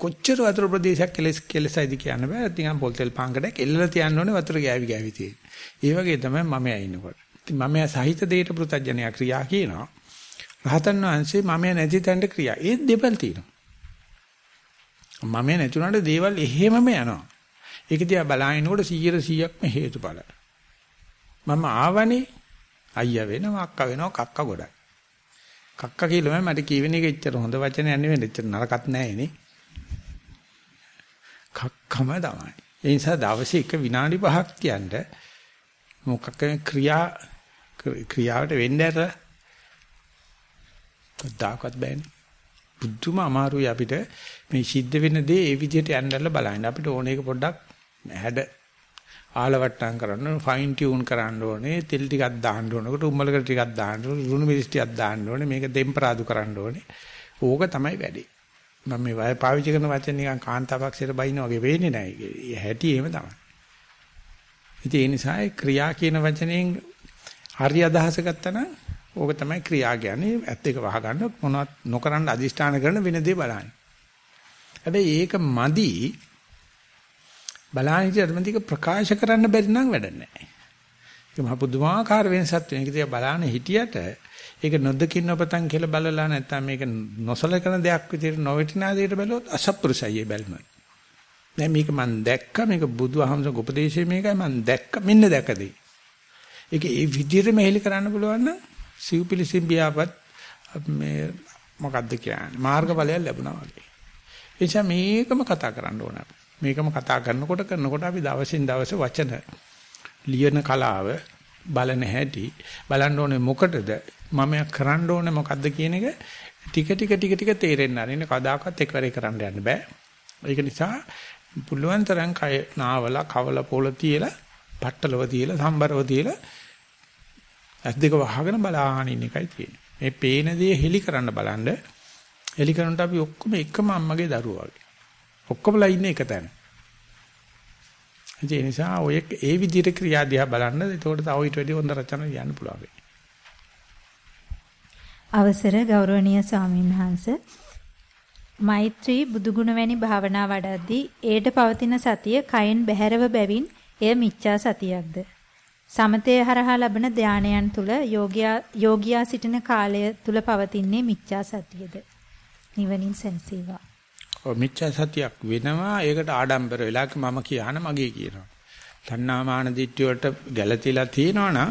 කොච්චර වතුර ප්‍රදේශයක් කෙලස් කෙලසයිද කියන්න බෑ. නිකන් පොල්තෙල් පාංගඩයක් එල්ලලා තියන්න ඕනේ වතුර ගෑවි ගෑවි තියෙන. ඒ වගේ තමයි මම ඇිනකොට. මම සහිත දෙයට පෘතජ්ජනයා ක්‍රියා කියනවා. රහතන් වහන්සේ මම නැති තැනට ක්‍රියා. ඒ දෙපල් තියෙනවා. මම නැතුණාට දේවල් එහෙමම යනවා. ඒක දිහා බලනකොට 100%ක්ම හේතුඵල. මම ආවනේ අයියා වෙනවා අක්කා වෙනවා කක්ක ගොඩයි. කක්ක කියලා මට කියවෙන එක එච්චර හොඳ වචනයක් නෙවෙයි එච්චර නරකත් නෑ නේ. කක්කම තමයි. ඒ නිසා දවසේ එක විනාඩි 5ක් කියන්න මොකක් ක්‍රියා ක්‍රියාවට වෙන්න ඇත කද්දාකත් බෑනේ. බුද්ධම අමාරුයි අපිට මේ සිද්ධ වෙන දේ ඒ විදිහට යන්නදලා බලන්න. අපිට ඕන එක පොඩ්ඩක් හැඩ ආලවට්ටම් කරන්න ඕනේ, ෆයින් ටියුන් කරන්න ඕනේ, තෙල් ටිකක් දාන්න ඕනකට උම්මලකට ටිකක් දාන්න ඕනේ, ලුණු මිරිස් ටිකක් දාන්න ඕනේ, මේක දෙම්පරාදු කරන්න ඕනේ. ඕක තමයි වැඩේ. මම මේ වය පාවිච්චි කරන වචන නිකන් කාන්තාවක්සයට බයින්න වගේ වෙන්නේ නැහැ. ඒ හැටි එහෙම තමයි. ඉතින් ඒ නිසා ක්‍රියා කියන වචනයෙන් හරි අදහස ගත්තා නම් ඕක තමයි ක්‍රියා කියන්නේ. ඇත්ත එක වහගන්න මොනවත් නොකරන අදිෂ්ඨාන කරන වෙන දේ බලන්න. හැබැයි ඒක මදි බලන්න හිටියට මදික ප්‍රකාශ කරන්න බැරි නම් වැඩ නැහැ. ඒක මහ පුදුමාකාර වෙනසක් තියෙන. ඒක දිහා බලන්න හිටියට ඒක නොදකින්න ඔබතන් කියලා බලලා නැත්නම් මේක නොසලකන දෙයක් විදිහට නොවටිනා දෙයකට බැලුවොත් අසප්පුරුසයි බැල්ම. දැන් මේක මම දැක්ක මේක බුදුහමසක උපදේශය මේකයි මම දැක්ක මෙන්න දැකදී. ඒක ඒ විදිහටම හෙලි කරන්න පුළුවන් නම් සිව්පිලිසිම් බියාපත් මේ මොකද්ද කියන්නේ මාර්ගඵලයක් ලැබුණා වගේ. ඒ නිසා මේකම කතා කරන්න ඕන අපි. මේකම කතා කරනකොට කරනකොට අපි දවසින් දවස වචන ලියන කලාව බලන හැටි බලන්න ඕනේ මොකටද මම කරන්න ඕනේ මොකද්ද කියන එක ටික ටික ටික ටික තේරෙන්න ආරින්න කදාකත් එකවරේ කරන්න යන්න බෑ. ඒක නිසා පුළුවන් තරම් කය නාවල කවල පොළ තියලා පට්ටලව තියලා සම්බරව තියලා ඇස් දෙක වහගෙන බලාගෙන ඉන්න එකයි තියෙන්නේ. මේ පේන දේ හෙලි කරන්න බලන්න. හෙලි කරනට අපි ඔක්කොම එකම අම්මගේ දරුවෝ වගේ. ඔක්කොමලා ඉන්නේ එක තැන. ඒ නිසා ඔය ඒ විදිහට ක්‍රියා දිහා බලන්න. එතකොට තව ඊට වැඩි හොඳ රචන ලියන්න පුළුවන්. අවසර ගෞරවනීය ස්වාමීන් වහන්සේ මෛත්‍රී බුදුගුණ වැනි භාවනා වඩද්දී ඒට පවතින සතිය කයෙන් බැහැරව බැවින් එය මිච්ඡා සතියක්ද සමතේ හරහා ලබන ධානයන් තුල යෝගියා යෝගියා සිටින කාලය තුල පවතින්නේ මිච්ඡා සතියද නිවනින් සැනසීවා ඔව් මිච්ඡා සතියක් වෙනවා ඒකට ආඩම්බර වෙලාක මම කියන මගේ කියනවා තණ්හාමාන දිට්ඨිය වලට ගැළතිලා තියෙනවනම්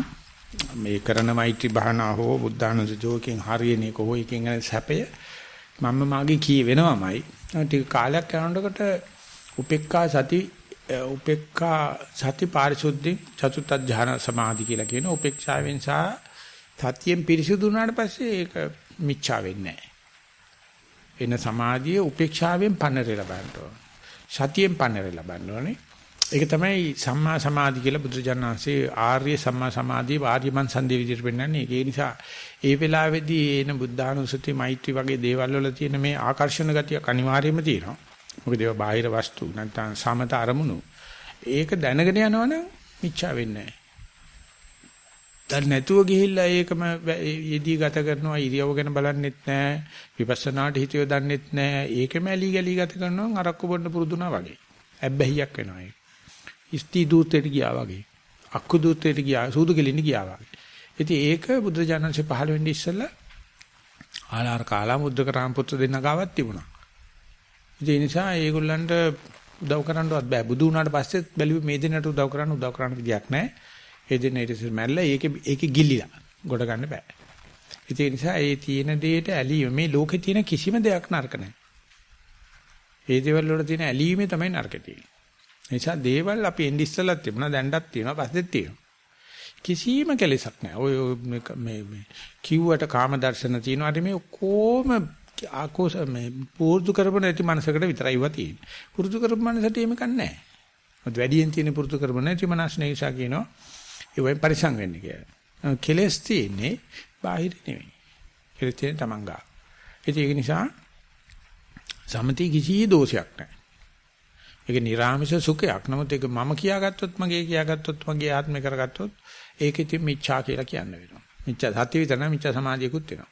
මේ කරන මෛත්‍රී භාවනා හෝ බුද්ධානුසජෝකෙන් හරියන එක හෝ එකෙන් ගැන සැපය මම මාගේ කී වෙනවමයි ටික කාලයක් යනකොට උපේක්ඛා සති උපේක්ඛා සති පාරිශුද්ධි චතුත්ථ ධාන සමාධි කියලා කියන උපේක්ෂාවෙන් සහ සතියෙන් පිරිසිදු වුණාට පස්සේ ඒක මිච්ඡා වෙන්නේ නැහැ. එන සමාධිය උපේක්ෂාවෙන් පන්නරේ ලබන්න ඕන. සතියෙන් පන්නරේ ලබන්න ඕනේ. ඒක තමයි සම්මා සමාධි කියලා බුදුරජාණන්සේ ආර්ය සම්මා සමාධිය වාර්යමන් සන්දේ විදිහට පෙන්නන්නේ. ඒ නිසා ඒ වෙලාවේදී එන බුද්ධානුස්සති මෛත්‍රී වගේ දේවල් වල තියෙන මේ ආකර්ෂණ ගතිය අනිවාර්යයෙන්ම තියෙනවා. මොකද ඒවා බාහිර වස්තු නැත්නම් සමත අරමුණු. ඒක දැනගෙන යනවනම් මිච්ඡා වෙන්නේ නැහැ. දැන් නැතුව ගිහිල්ලා ඒකම යෙදී ගත කරනවා ඉරියව ගැන බලන්නෙත් නැහැ. විපස්සනාට හිතියව දන්නෙත් නැහැ. ඒකම ඇලි ගලි ගත කරනවා අරක්කු බොන්න පුරුදුනා වගේ. ඇබ්බැහියක් වෙනවා ඒක. ඉස්ති දූතයට ගියා වගේ. අක්කු දූතයට ගියා සූදු කෙලින්න ගියා වගේ. ඉතින් ඒක බුදුරජාණන්සේ පහළ වෙන්නේ ඉස්සෙල්ලා ආලාර කාලා මුද්දක රාමපුත්‍ර දෙන්න ගාවක් තිබුණා. ඉතින් ඒ නිසා ඒගොල්ලන්ට උදව් කරන්නවත් බෑ. බුදු වුණාට පස්සේ බැලුවේ මේ දෙන්නට උදව් කරන්න උදව් කරන්න විදියක් නැහැ. ඒ දෙන්න ඊට ඉස්සෙල් මැල්ල ඒකේ ඒකේ ගිල්ලිලා. ගොඩ ගන්න බෑ. ඉතින් ඒ නිසා ඒ තියෙන දෙයට ඇලීම මේ ලෝකේ තියෙන කිසිම දෙයක් නරක නැහැ. ඒ දේවල් වල තියෙන ඇලීමේ තමයි නරක තියෙන්නේ. නිසා දේවල් අපි එන්න ඉස්සලත් තිබුණා දැන්ඩත් තියෙනවා පස්සෙත් තියෙනවා. කිසිම කෙලෙසක් නැහැ. ඔය මේ මේ කිව්වට කාම දර්ශන තියෙනවා. අර මේ කොහොම ආකෝෂ මේ පුරුදු කරපො නැති මනසකට විතරයි වා තියෙන්නේ. පුරුදු කරපු මනසට එහෙම කන්නේ නැහැ. මත වැඩියෙන් තියෙන පුරුදු කරම නැති මනස් නිසා කියනවා ඒ වෙයි පරිසං වෙන්න කියලා. කෙලස් තියෙන්නේ බාහිර නෙවෙයි. කෙලස් තියෙන්නේ Taman ගා. ඒක නිසා සමති කිසි දෝෂයක් නැහැ. ඒක නිර්ාමිෂ සුඛයක්. නමුත් ඒක මම කියාගත්තොත් මගේ කියාගත්තොත් මගේ ආත්මය කරගත්තොත් ඒක ඉතින් මිච්ඡා කියලා කියන්න වෙනවා. මිච්ඡා සත්‍ය විතර නම් මිච්ඡා සමාධියකුත් වෙනවා.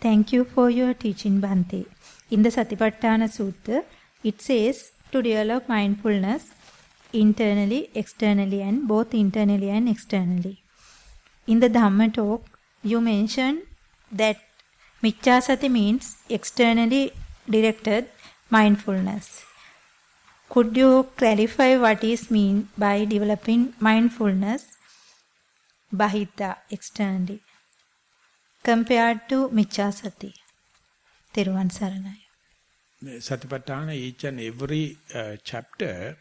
Thank you for your teaching, Bhante. In the Satipatthana Sutta, it says to develop mindfulness internally, externally, and both internally and externally. In the Dhamma talk, you mentioned that Michchasati means externally directed mindfulness. Could you clarify what is mean by developing mindfulness bahita externally? compared to Michchasati. Teruvan Saranai. Satipatthana, each and every uh, chapter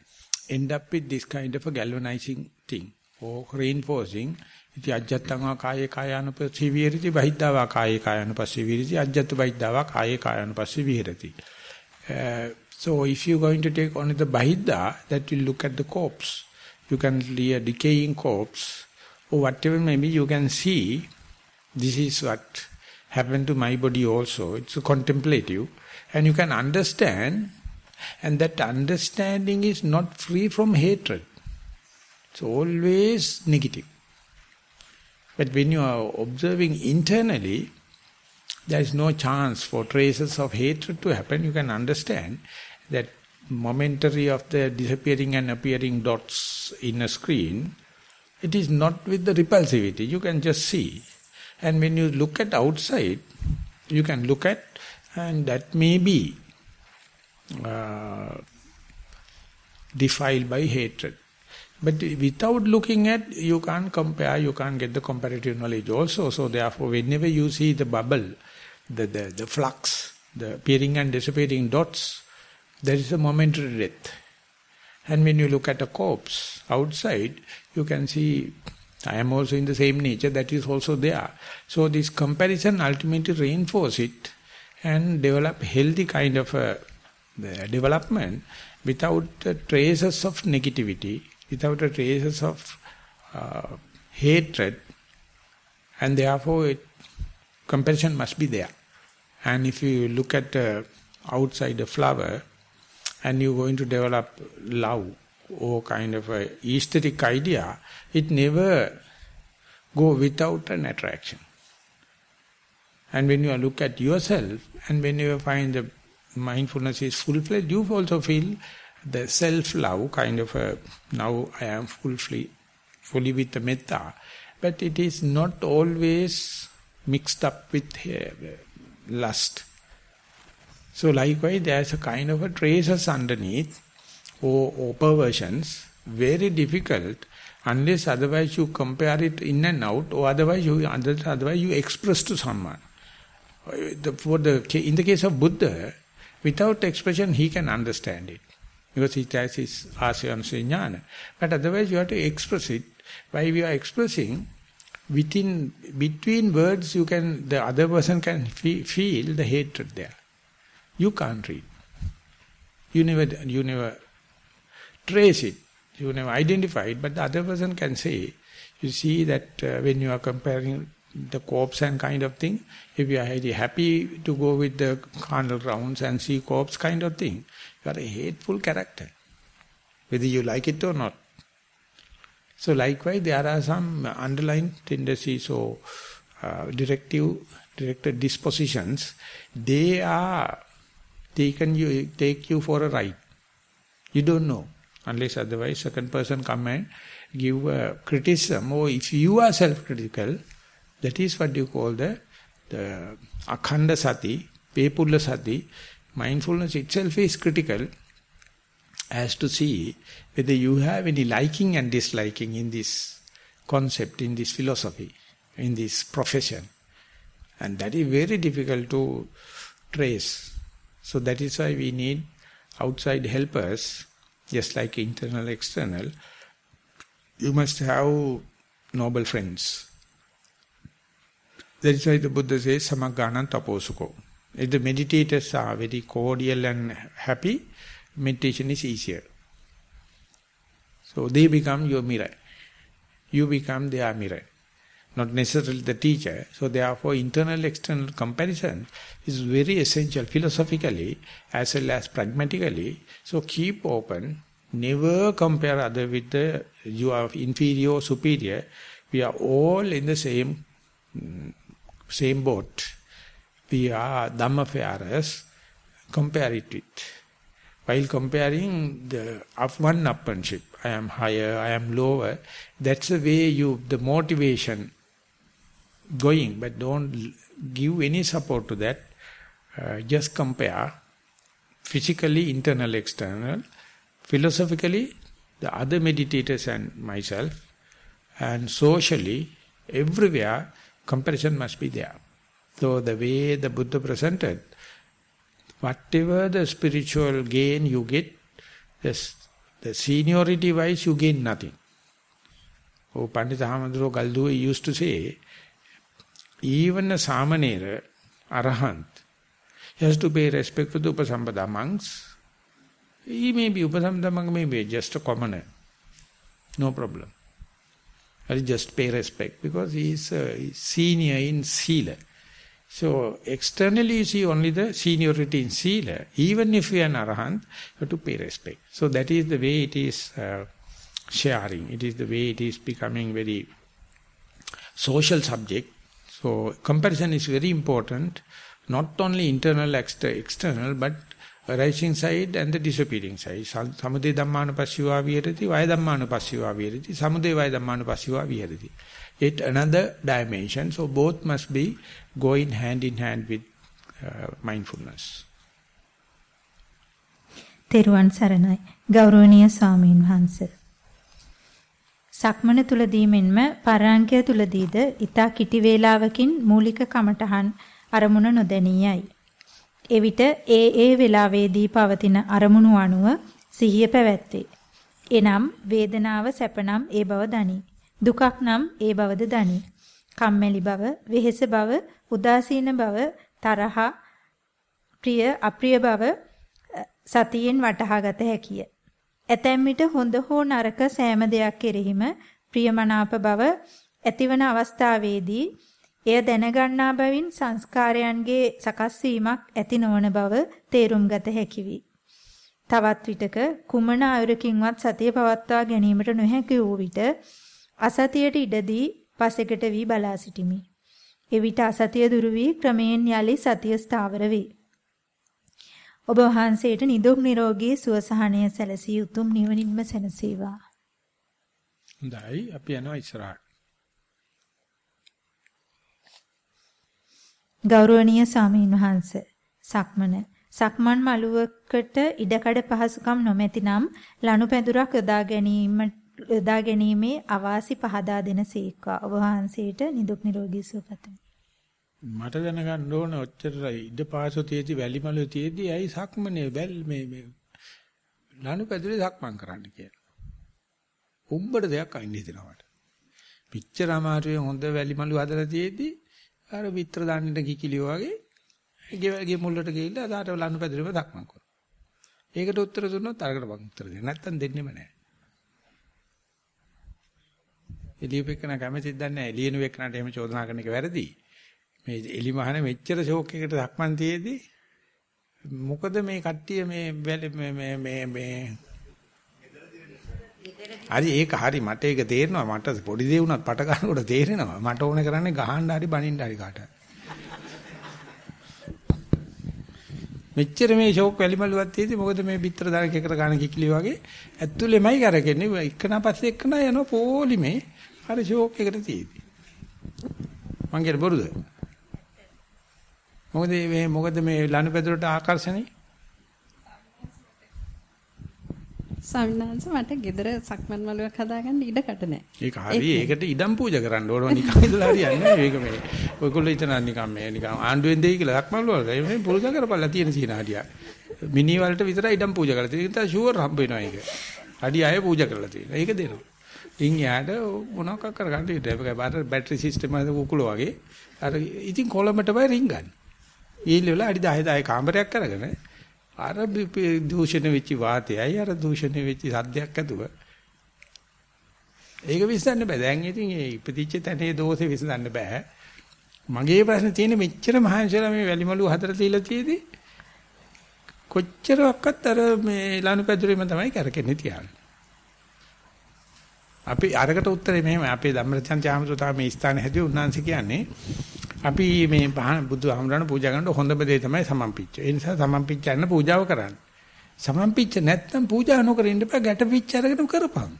end up with this kind of a galvanizing thing or reinforcing. Iti ajjattanga kaya kayanupassi viharati, bahiddava kaya kayanupassi viharati, ajjattu bahiddava kaya kayanupassi viharati. So if you're going to take only the bahidda, that will look at the corpse. You can see a decaying corpse or whatever maybe you can see, this is what happened to my body also. It's a contemplative. And you can understand. And that understanding is not free from hatred. It's always negative. But when you are observing internally, there is no chance for traces of hatred to happen. You can understand that momentary of the disappearing and appearing dots in a screen, it is not with the repulsivity. You can just see. And when you look at outside, you can look at, and that may be uh, defiled by hatred. But without looking at, you can't compare, you can't get the comparative knowledge also. So therefore, whenever you see the bubble, the, the, the flux, the appearing and disappearing dots, there is a momentary death. And when you look at a corpse outside, you can see I am also in the same nature, that is also there. So this comparison ultimately reinforces it and develop healthy kind of a development without traces of negativity, without traces of uh, hatred, and therefore it, comparison must be there. And if you look at uh, outside the flower, and you're going to develop love, or kind of a aesthetic idea, it never go without an attraction. And when you look at yourself, and when you find the mindfulness is full-fledged, you also feel the self-love, kind of a, now I am fully, fully with the metta. But it is not always mixed up with uh, lust. So likewise, there's a kind of a traces underneath, or, or perversions, very difficult unless otherwise you compare it in and out or otherwise you otherwise you express to someone. The, for the, in the case of Buddha, without expression he can understand it. Because he has his asyansa jnana. But otherwise you have to express it. While we are expressing, within, between words you can, the other person can feel the hatred there. You can't read. You never, you never trace it. You never identify it, but the other person can say, you see that uh, when you are comparing the corpse and kind of thing, if you are happy to go with the carnal rounds and see corpse kind of thing, you are a hateful character, whether you like it or not. So likewise, there are some underlying tendencies or uh, directive, directed dispositions. They are taken you, take you for a ride. You don't know unless otherwise second person come and give a criticism or if you are self-critical that is what you call the the akhanda sati pepulla sati. Mindfulness itself is critical as to see whether you have any liking and disliking in this concept in this philosophy in this profession. And that is very difficult to trace. So that is why we need outside helpers just like internal, external, you must have noble friends. That is why the Buddha says, Samagganan taposuko. If the meditators are very cordial and happy, meditation is easier. So they become your mirror. You become their mirror. Not necessarily the teacher. So therefore internal external comparison is very essential philosophically as well as pragmatically. So keep open. Never compare other with the you are inferior or superior. We are all in the same mm, same boat. We are Dhamma Dhammafarers. Compare it with. While comparing the up one upmanship, I am higher, I am lower, that's the way you, the motivation going, but don't give any support to that. Uh, just compare physically, internal, external, philosophically, the other meditators and myself, and socially, everywhere, comparison must be there. So the way the Buddha presented, whatever the spiritual gain you get, the, the seniority wise you gain nothing. Oh, Pandit Hamaduro Galdu used to say, even a Samanera, Arahant, has to pay respect to the Upasambhada monks. He may be, Upasambhada monk may be just a commoner. No problem. But just pay respect because he is senior in Sila. So externally you see only the seniority in Sila. Even if you are an Arahant, you have to pay respect. So that is the way it is uh, sharing. It is the way it is becoming very social subject. So comparison is very important, not only internal, exter external, but rising side and the disappearing side. Samudaya dhammanupassivā viharati, vaya dhammanupassivā viharati, samudaya vaya dhammanupassivā viharati. Yet another dimension. So both must be going hand in hand with uh, mindfulness. තෙරුවන් සරණයි ගෞරවනීය ස්වාමීන් වහන්ස සක්මන තුලදී මෙන්ම පරාංකය තුලදීද ඊතා කිටි වේලාවකින් මූලික කමඨහන් අරමුණ නොදැනියයි එවිට ඒ ඒ වේලාවේදී පවතින අරමුණු අනුව සිහිය පැවැත්වේ. එනම් වේදනාව සැපනම් ඒ බව දනි. දුකක් නම් ඒ බවද දනි. කම්මැලි බව, වෙහෙස බව, උදාසීන බව, තරහ, ප්‍රිය අප්‍රිය බව සතියෙන් වටහාගත හැකිය. ඇතැම් විට හොඳ හෝ නරක සෑම දෙයක් කෙරෙහිම ප්‍රියමනාප බව ඇතිවන අවස්ථාවේදී එය දැනගන්නා බැවින් සංස්කාරයන්ගේ සකස් වීමක් ඇති නොවන බව තේරුම් ගත හැකි වේ. තවත් විටක කුමන ආයුරකින්වත් සතිය පවත්වා ගැනීමට නොහැකි වූ විට අසතියට ඉඩදී පසෙකට වී බලා සිටිමි. එවිට අසතිය දුරු වී ක්‍රමයෙන් යලි සතිය ස්ථාවර වේ. ඔබ වහන්සේට නිදුක් නිරෝගී සුව සහනය සැලසී උතුම් නිවනින්ම සැනසේවා. හොඳයි අපි යනවා ඉස්සරහට. ගෞරවනීය ස්වාමීන් වහන්ස සක්මන. සක්මන් මළුවකට ඉඩකඩ පහසුකම් නොමැතිනම් ලනුපැදුරක් යොදා ගැනීම යොදා ගැනීමේ අවාසි පහදා දෙන සීක්වා. ඔබ වහන්සේට නිදුක් නිරෝගී සුව පතමි. මට දැනගන්න ඕන ඔච්චර ඉඩ පාසු තියේදී වැලි මළුවේ තියේදී ඇයි සක්මනේ වැල් මේ මේ ලනුපැදුරේ සක්මන් කරන්න කියලා? උඹට දෙයක් අයින් හිතෙනවා මට. පිච්චර අමාරුවේ හොඳ වැලි මළුව හදලා තියේදී අර විතර දාන්නට කිකිලිය වගේ ගෙවල්ගේ මුල්ලට ගිහිල්ලා අදාට ලනු පැදිරෙම දක්මන් කරනවා. ඒකට උත්තර දුන්නොත් අරකට මං උත්තර දෙන්න. නැත්තම් දෙන්නෙම නැහැ. එළියෙපෙකන කැමතිද දන්නේ එළියනු එක්කනට එහෙම චෝදනා කරන එක වැරදි. මේ එලි මහන මෙච්චර ෂෝක් එකකට දක්මන් තියේදී මොකද මේ කට්ටිය මේ මේ මේ මේ හරි ඒක හරි. මට ඒක තේරෙනවා. මට පොඩි දේ වුණත් පට ගන්නකොට තේරෙනවා. මට ඕන කරන්නේ ගහන්න හරි බනින්න හරි කාට. මෙච්චර මේ ෂෝක් වැලිමලුවක් තියෙදි මොකද මේ පිටර දාන කෙකට ගන්න කිකිලි වගේ? ඇතුළෙමයි කරකෙන්නේ එකනා පස්සේ එකනා යනවා පොලිමේ. හරි ෂෝක් එකට තියෙදි මං කියන බොරුද? මොකද මේ මොකද මේ ලනුපැදුරට ආකර්ෂණේ? ස්වාමීන් මට ගෙදර සක්මන් මළුවක් හදාගන්න ඉඩකට නැහැ. ඒක හරි. ඒකට ඉඩම් පූජා කරන්න ඕන නිකන් ඉඳලා හරියන්නේ නැහැ. ඒක මේ ඔයගොල්ලෝ හිතන නිකන් මේ නිකන් ආණ්ඩුවෙන් දෙයි කියලා සක්මන් මළුවල මේ පූජා කරපළා තියෙන සීන හරිය. මිනි වලට විතරයි ඉඩම් පූජා කරලා තියෙන්නේ. ඒක ෂුවර් හම්බ වෙනවා ඒක. අඩි අය පූජා කරලා තියෙනවා. ඒක දෙනවා. ඉන් යාට මොනවක් කරගන්න ඉතින් ඒක බාට බැටරි සිස්ටම් එක උකුල වගේ. අර ඉතින් කොළමට බය රින් ගන්න. ඊළඟ අඩි 10 10 කාමරයක් අරගෙන අර දූෂණ වෙච්ච වාතයයි අර දූෂණ වෙච්ච සද්දයක් ඇතුව ඒක විසඳන්න බෑ. දැන් ඉතින් ඒ ඉපදිච්ච තැනේ දෝෂේ විසඳන්න බෑ. මගේ ප්‍රශ්නේ තියෙන්නේ මෙච්චර මහන්සියලා මේ වැලිමලු හතර තියලා තියේදී කොච්චරක්වත් අර මේ ලනුපැදුරේම තමයි කරකෙන්නේ තියාගෙන. අපි අරකට උත්තරේ මෙහෙමයි. අපේ ධම්මචන්ද ආමතුරු තමයි මේ ස්ථානේ හැදුවේ උන්වහන්සේ කියන්නේ අපි මේ බුදු හාමුදුරන් පූජා කරනකොට හොඳම දේ තමයි සමම්පිච්ච. ඒ නිසා සමම්පිච්ච යන පූජාව කරන්න. සමම්පිච්ච නැත්නම් පූජා නොකර ඉන්න බෑ ගැටපිච්ච අරගෙන කරපන්.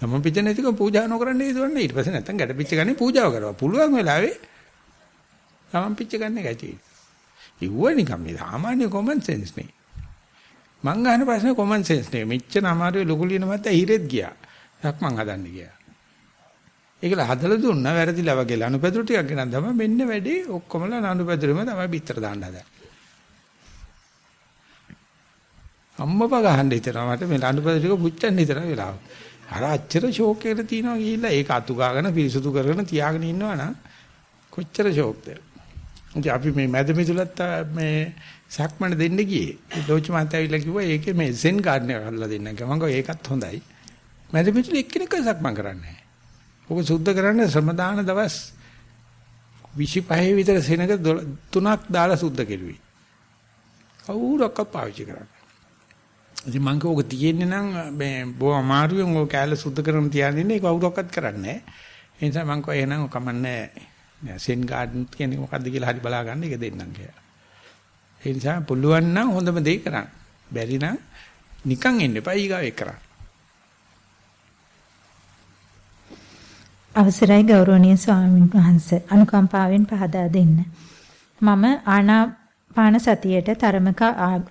සමම්පිච්ච නැතික පූජා නොකරන්න ඉදවන්න ඊට පස්සේ නැත්නම් ගැටපිච්ච ගන්නේ පූජාව කරවා. පුළුවන් වෙලාවේ සමම්පිච්ච ගන්න එකයි තියෙන්නේ. ඉව්ව නිකම් මේ සාමාන්‍ය කොමන් සෙන්ස් නේ. මං අහන ප්‍රශ්නේ කොමන් සෙන්ස් නේ. මෙච්චර අමාරුවේ ලොකු ලියන මැද හිරෙත් ගියා. සක්මන් හදන්න ගියා. ඒකල හදලා දුන්නා වැරදිලා වගේ ලනුපැදුරු ටිකක් ගෙනන් තමයි මෙන්න වැඩේ ඔක්කොමලා ලනුපැදුරෙම තමයි බිත්තර දාන්න හදන්නේ. අම්මපා ගහන්න හිතනවා මට මේ ලනුපැදුරු ටික පුච්චන්න හිතන වෙලාව. අර අච්චර ෂෝක් එකකට තියනවා ගිහිල්ලා ඒක අතු ගාගෙන පිරිසුදු කරගෙන තියාගෙන ඉන්නවා නම් කොච්චර ෂෝක්ද. ඉතින් අපි මේ මැද මිදුලත් මේ සක්මණ දෙන්න ගියේ. ලෝච මහත්තයා ඇවිල්ලා කිව්වා ඒකේ මේ සෙන් ගාඩන් එක හදලා දෙන්න කියලා. මම කිව්වා ඒකත් හොඳයි. මැද මිදුල එක්කෙනෙක් සක්මන් කරන්නේ නැහැ. ඔක සුද්ධ කරන්න ශ්‍රම දාන දවස් 25 විතර සෙනඟ තුනක් දාලා සුද්ධ කෙරුවේ. කවුරක්වත් පාවිච්චි කරන්නේ. ඉතින් මං කෝක තියෙන්නේ නම් මේ බොහොම අමාරුවෙන් ඔය කෑල්ල සුද්ධ කරන තියාගෙන ඉන්නේ කවුරක්වත් කරන්නේ නැහැ. ඒ නිසා මං කෝ එහෙනම් කමන්නේ සෙන් ගාඩන් කියන්නේ මොකද්ද කියලා හරි බලා ගන්න එක දෙන්නම් කියලා. ඒ නිසා පුළුවන් නම් හොඳම දේ කරන්න. බැරි නම් නිකන් ඉන්න එපා ඊගාව ඒක කරන්න. අවසරයි ගෞරවනීය ස්වාමීන් වහන්ස අනුකම්පාවෙන් පහදා දෙන්න. මම ආනාපාන සතියට තරමක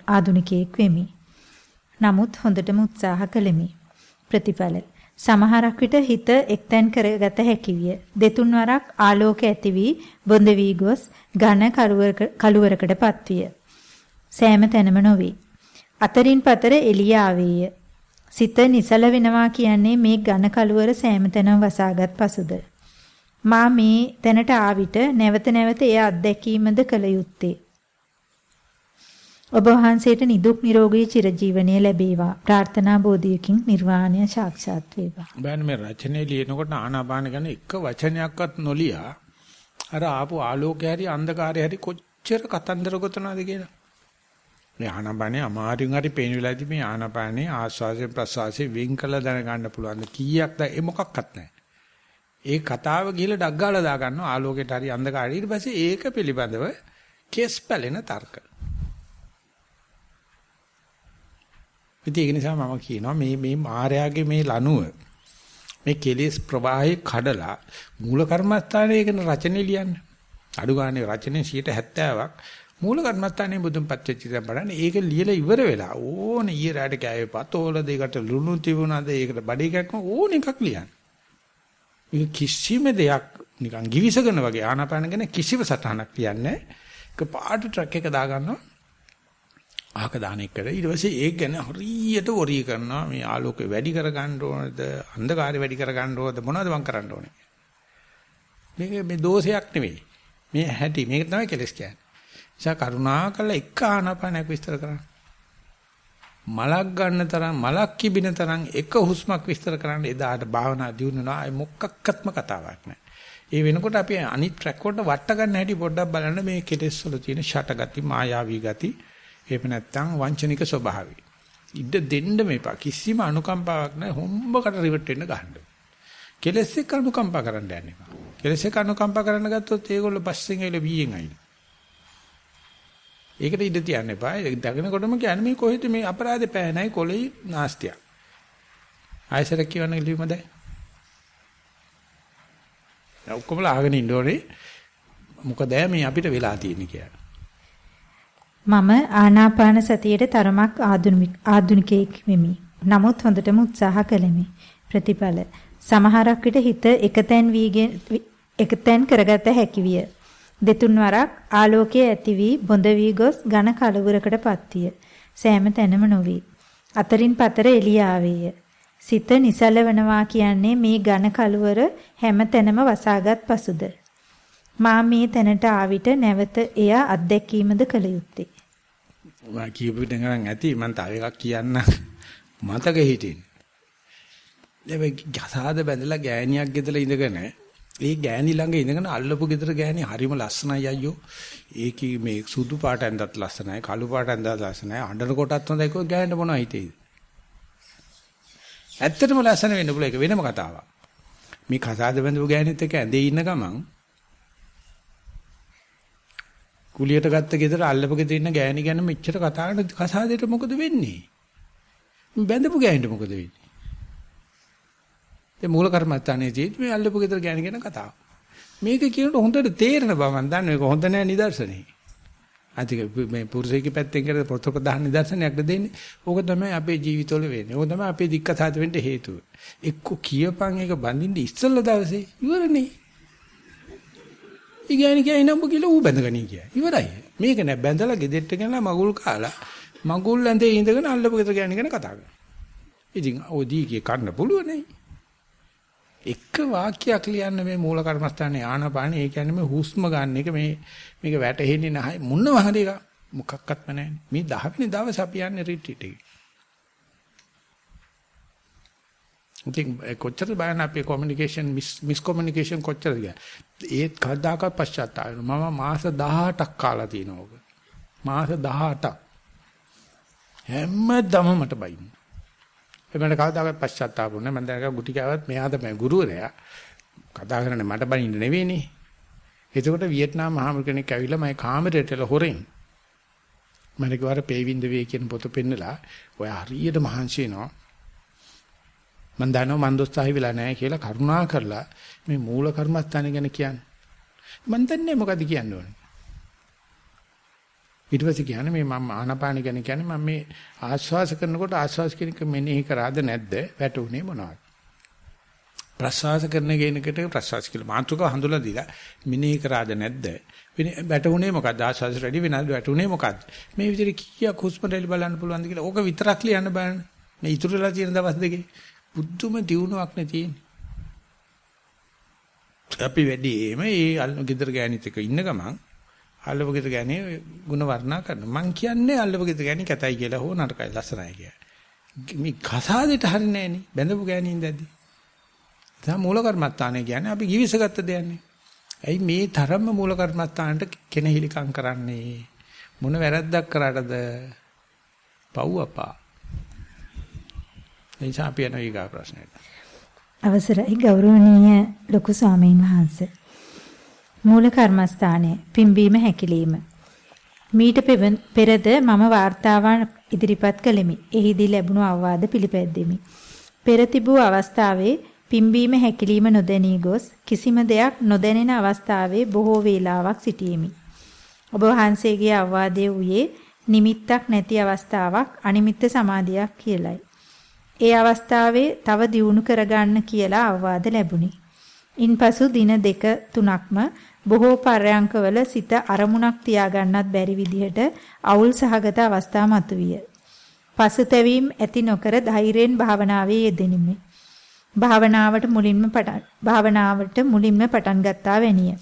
ආදුනිකයෙක් වෙමි. නමුත් හොඳටම උත්සාහ කළෙමි. ප්‍රතිඵල සමහරක් විට හිත එක්තැන් කරගත හැකි විය. දෙතුන් වරක් ආලෝක ඇති වී බොඳ වී ගොස් ඝන කළුවරකටපත් විය. සෑම තැනම නොවේ. අතරින් පතර එළිය ආවේය. සිත නිසල වෙනවා කියන්නේ මේ ඝන කළුවර සෑම තැනම වසාගත් පසුද. මා මේ තැනට ආවිට නැවත නැවත එය අත්දැකීමද කළ යුත්තේ. ඔබ වහන්සේට නිදුක් නිරෝගී චිරජීවනය ලැබේවා. ප්‍රාර්ථනා බෝධියකින් නිර්වාණය සාක්ෂාත් වේවා. බෑන මේ රචනයේ ලියනකොට ආනාපාන ගැන එක වචනයක්වත් නොලියා අර ආපු ආලෝකය හරි අන්ධකාරය හරි කොච්චර කතන්දර ගොතනවද කියලා. මේ ආනාපානේ අමාරුන් හරි පේන වෙලාවදී මේ ආනාපානේ ආස්වාසේ ප්‍රසවාසේ වෙන් කළ දැනගන්න පුළුවන්. කීයක්ද ඒ මොකක්වත් නැහැ. ඒ කතාව ගිහලා ඩක් ගාලා දා ගන්නවා ආලෝකයට හරි අන්ධකාරය. ඊට පස්සේ ඒක පිළිබඳව කෙස් පැලෙන තර්ක. ඉතින් ඒක නිසා මම කියනවා මේ මේ මායාවේ මේ ලනුව මේ කෙලෙස් ප්‍රවාහය කඩලා මූල කර්මස්ථානයේ කියන රචනෙ ලියන්න. අඩු ගානේ රචනෙ 70ක් මූල කර්මස්ථානේ බුදුන් පත්වෙච්ච ඉතින් බලන්න ඒක ලියලා ඉවර වෙලා ඕන ඊයේ රාට කෑවේ පතෝල දෙකට ලුණු තිබුණාද ඒකට බඩේ එකක්ම ඕන එකක් ලියන්න. මේක කිසිම දෙයක් නිකන් givisගෙන වගේ ආනාපාන ගැන කිසිව සටහනක් ලියන්නේ ඒක පාට ට්‍රක් එක දා ගන්නවා. ආක දාන එකට ඊට පස්සේ ඒක ගැන හරියට වොරි කරනවා. මේ ආලෝකය වැඩි කර ගන්න ඕනද? අන්ධකාරය වැඩි කර ගන්න ඕනද? මොනවද මං කරන්න ඕනේ? මේක මේ දෝෂයක් නෙවෙයි. මේ හැටි. මේක තමයි කෙලස් කියන්නේ. නිසා කරුණාකරලා එක ආනාපානයක් විස්තර කරන්න. මලක් ගන්න තරම් මලක් කිබින තරම් එක හුස්මක් විස්තර කරන්න එදාට භාවනා දියුණුනා. අය මොකක්වත්ම කතාවක් නැහැ. ඒ වෙනකොට අපි අනිත් ට්‍රැක් වලට වට ගන්න හැටි පොඩ්ඩක් බලන්න මේ කෙලෙස් වල තියෙන ෂටගති මායාවී ගති එහෙම නැත්නම් වංචනික ස්වභාවය. ඉඩ දෙන්න මේපා කිසිම අනුකම්පාවක් නැහැ හොම්බකට රිවර්ට් වෙන්න ගහන්න. කෙලෙස් එක්ක අනුකම්පා කරන්න යන්න එපා. කෙලෙස් එක්ක අනුකම්පා කරන්න ගත්තොත් ඒගොල්ලෝ පස්සෙන් ඇවිල්ලා බීයෙන් අයින. ඒකට ඉඩ තියන්න එපා. දකිනකොටම කියන්නේ මේ කොහෙද මේ අපරාධේ පෑනයි කොලෙයි නාස්තියක්. ආයසර කියවන්න ලියුම දැන්. දැන් ඔක්කොම අහගෙන ඉන්න ඕනේ. මොකද මේ අපිට වෙලා තියෙන්නේ කියලා. මම ආනාපාන සතියේ තරමක් ආධුනිකයෙක් වෙමි. නමුත් හොඳටම උත්සාහ කළෙමි. ප්‍රතිඵල සමහරක් විට හිත එකතෙන් වීගෙන එකතෙන් කරගත හැකි විය. දෙතුන් වරක් ආලෝකයේ ඇති වී බොඳ වී ගොස් ඝන කලවුරකටපත් විය. සෑම තැනම නොවේ. අතරින් පතර එළිය ආවේය. සිත නිසල වනවා කියන්නේ මේ ඝන කලවර හැම තැනම වසාගත් පසුද. මා මේ තැනට ආවිට නැවත එය අත්දැකීමද කළ යුත්තේ. මම කියපු දෙයක් ඇති මම තව එකක් කියන්න මතක හිටින්නේ. දැන් ගසාද බැඳලා ගෑණියක් ගෙදලා ඉඳගෙන ඒ ගෑණි ළඟ ඉඳගෙන අල්ලපු ගෙදර ගෑණි හරිම ලස්සනයි අයියෝ. ඒකී මේ සුදු පාට ඇඳත් ලස්සනයි, කළු පාට ඇඳත් ලස්සනයි. අඬන කොටත් හොඳයි කෝ ගෑනට මොනව හිතේද? ඇත්තටම ලස්සන වෙන්න පුළුවන් ඒක වෙනම කතාවක්. මේ කසාද බැඳපු ගෑණිත් එක්ක ඇඳේ ඉන්න ගමන් කුලියට ගත්ත ගෙදර අල්ලපු ගෙදර ඉන්න ගෑණි ගැන මෙච්චර කතා කරන කසාදේට මොකද වෙන්නේ? බැඳපු ගෑණිට මොකද වෙන්නේ? ඒ මූල කර්මස්ථානයේදී මේ අල්ලපු ගෙදර ගෑණි ගැන කතාව. මේක කියනකොට හොඳට තේරෙන බව මම දන්නේ මේක හොඳ නෑ නිදර්ශනේ. අතික මේ පුරුෂයෙක් පැත්තෙන් කරලා පොත ප්‍රධාන නිදර්ශනයක් දෙන්නේ. ඕක තමයි අපේ ජීවිතවල වෙන්නේ. ඕක තමයි අපේ දික්කසාද වෙන්න හේතුව. එක්ක කියපන් එක බඳින්න ඉස්සෙල්ලා දවසේ ඉවරනේ. ඊගෑනි කියයි නම්බ කියලා ඌ බැඳගනී කියයි. ඉවරයි. මේක නෑ බැඳලා ගෙදෙට්ට ගෙනලා මගුල් කාලා මගුල් ඇඳේ ඉඳගෙන අල්ලපු ගෙදර ගෑනි ගැන කතා කරනවා. ඉතින් ඔය දීගේ කන්න පුළුවන් නේ. එක වාක්‍යයක් ලියන්න මේ මූල කර්මස්ථානේ ආනපාන ඒ කියන්නේ මේ හුස්ම ගන්න එක මේ මේක වැටෙන්නේ නැහැ මොනව හරි එක මොකක්වත්ම නැහැ මේ 10 වෙනි දවස් අපි යන්නේ රිට්‍රීට් එකේ ඉතින් කොච්චර බලන්න අපේ කොමියුනිකේෂන් මිස් කොමියුනිකේෂන් කොච්චරද ඒත් කවදාකවත් පශ්චාත්තාප මම මාස 18ක් කාලා තිනවා මාස 18ක් හැමදම මට බයින්නේ එමෙන්න කවදාකවත් පශ්චාත්තාප වුණා මම දැන් ගුටි කෑවත් මෙයා තමයි ගුරුවරයා. කතා කරන්නේ මට බනින්න නෙවෙයිනේ. එතකොට වියට්නාම් මහාමුදුර කෙනෙක් ඇවිල්ලා මගේ කාමරේට හොරෙන් මම කිව්වා පේවින්ද වේ කියන පොත පෙන්නලා ඔය හරියට මහන්සි වෙනවා. මම දන්නවා මන් දොස්තරහි වෙලා නැහැ කියලා කරුණා කරලා මේ මූල කර්මස්ථාන ගැන කියන්නේ. මම දන්නේ මොකද කියන්න ඕනේ? ඊට පස්සේ කියන්නේ මේ මම ආනාපාන ගැන කියන්නේ මම මේ ආශ්වාස කරනකොට ආශ්වාස කියන එක මෙනෙහි කරාද නැද්ද? වැටුනේ මොනවද? ප්‍රශ්වාස කරන කෙනෙකුට ප්‍රශ්වාස කියලා මාතෘකාව හඳුලා දීලා මෙනෙහි කරාද නැද්ද? වැටුනේ මොකද්ද? ආශ්වාස රෙඩි වෙනවද? වැටුනේ මොකද්ද? මේ විදිහට කීයක් හුස්ම රැලි බලන්න පුළුවන්ද කියලා ඕක විතරක් ලියන්න බලන්න. මේ ඉතුරු වෙලා තියෙන දවස් දෙකේ. බුද්ධුම දියුණුවක් නේ තියෙන්නේ අපි වැඩිම ඒ ගෙදර ගෑනිත් එක ඉන්න ගමන් අල්ලපගෙත ගෑණි ಗುಣ වර්ණනා කරනවා. මං කියන්නේ අල්ලපගෙත ගෑණි කැතයි කියලා හෝ නරකයි ලස්සනයි කියලා. මේ කසාදෙට හරින්නේ නෑනේ. බැඳපු ගෑණින් දැද්දි. දැන් මූල කර්මත්තානේ කියන්නේ අපි givisගත්ත දෙයක්නේ. ඇයි මේ තරම්ම මූල කර්මත්තාන්ට කෙනෙහිලිකම් කරන්නේ? මොන වැරද්දක් කරාටද? පව් අපා. එනිසා අපි යන ඊගා ප්‍රශ්නයට. අවසරයි ගෞරවනීය ලොකු ස්වාමීන් වහන්සේ මූල කර්මස්ථානය පිම්බීම හැකිලිම මීට පෙරද මම වාර්තාවන් ඉදිරිපත් කළෙමි. එහිදී ලැබුණු අවවාද පිළිපැද්දෙමි. පෙර තිබූ අවස්ථාවේ පිම්බීම හැකිලිම නොදැනී ගොස් කිසිම දෙයක් නොදැනෙන අවස්ථාවේ බොහෝ වේලාවක් සිටියෙමි. ඔබ වහන්සේගේ අවවාදයේ ඌයේ නිමිත්තක් නැති අවස්ථාවක් අනිමිත්ත සමාධියක් කියලයි. ඒ අවස්ථාවේ තව දියුණු කරගන්න කියලා අවවාද ලැබුණි. ඉන්පසු දින දෙක තුනක්ම බොහෝ පර්යංකවල සිත අරමුණක් තියාගන්නත් බැරි විදිහට අවුල් සහගත අවස්ථා මතුවිය. පසුතැවීම් ඇති නොකර ධෛර්යයෙන් භාවනාවේ යෙදෙනිමි. භාවනාවට මුලින්ම පටන් භාවනාවට මුලින්ම පටන් ගත්තා වැනිය.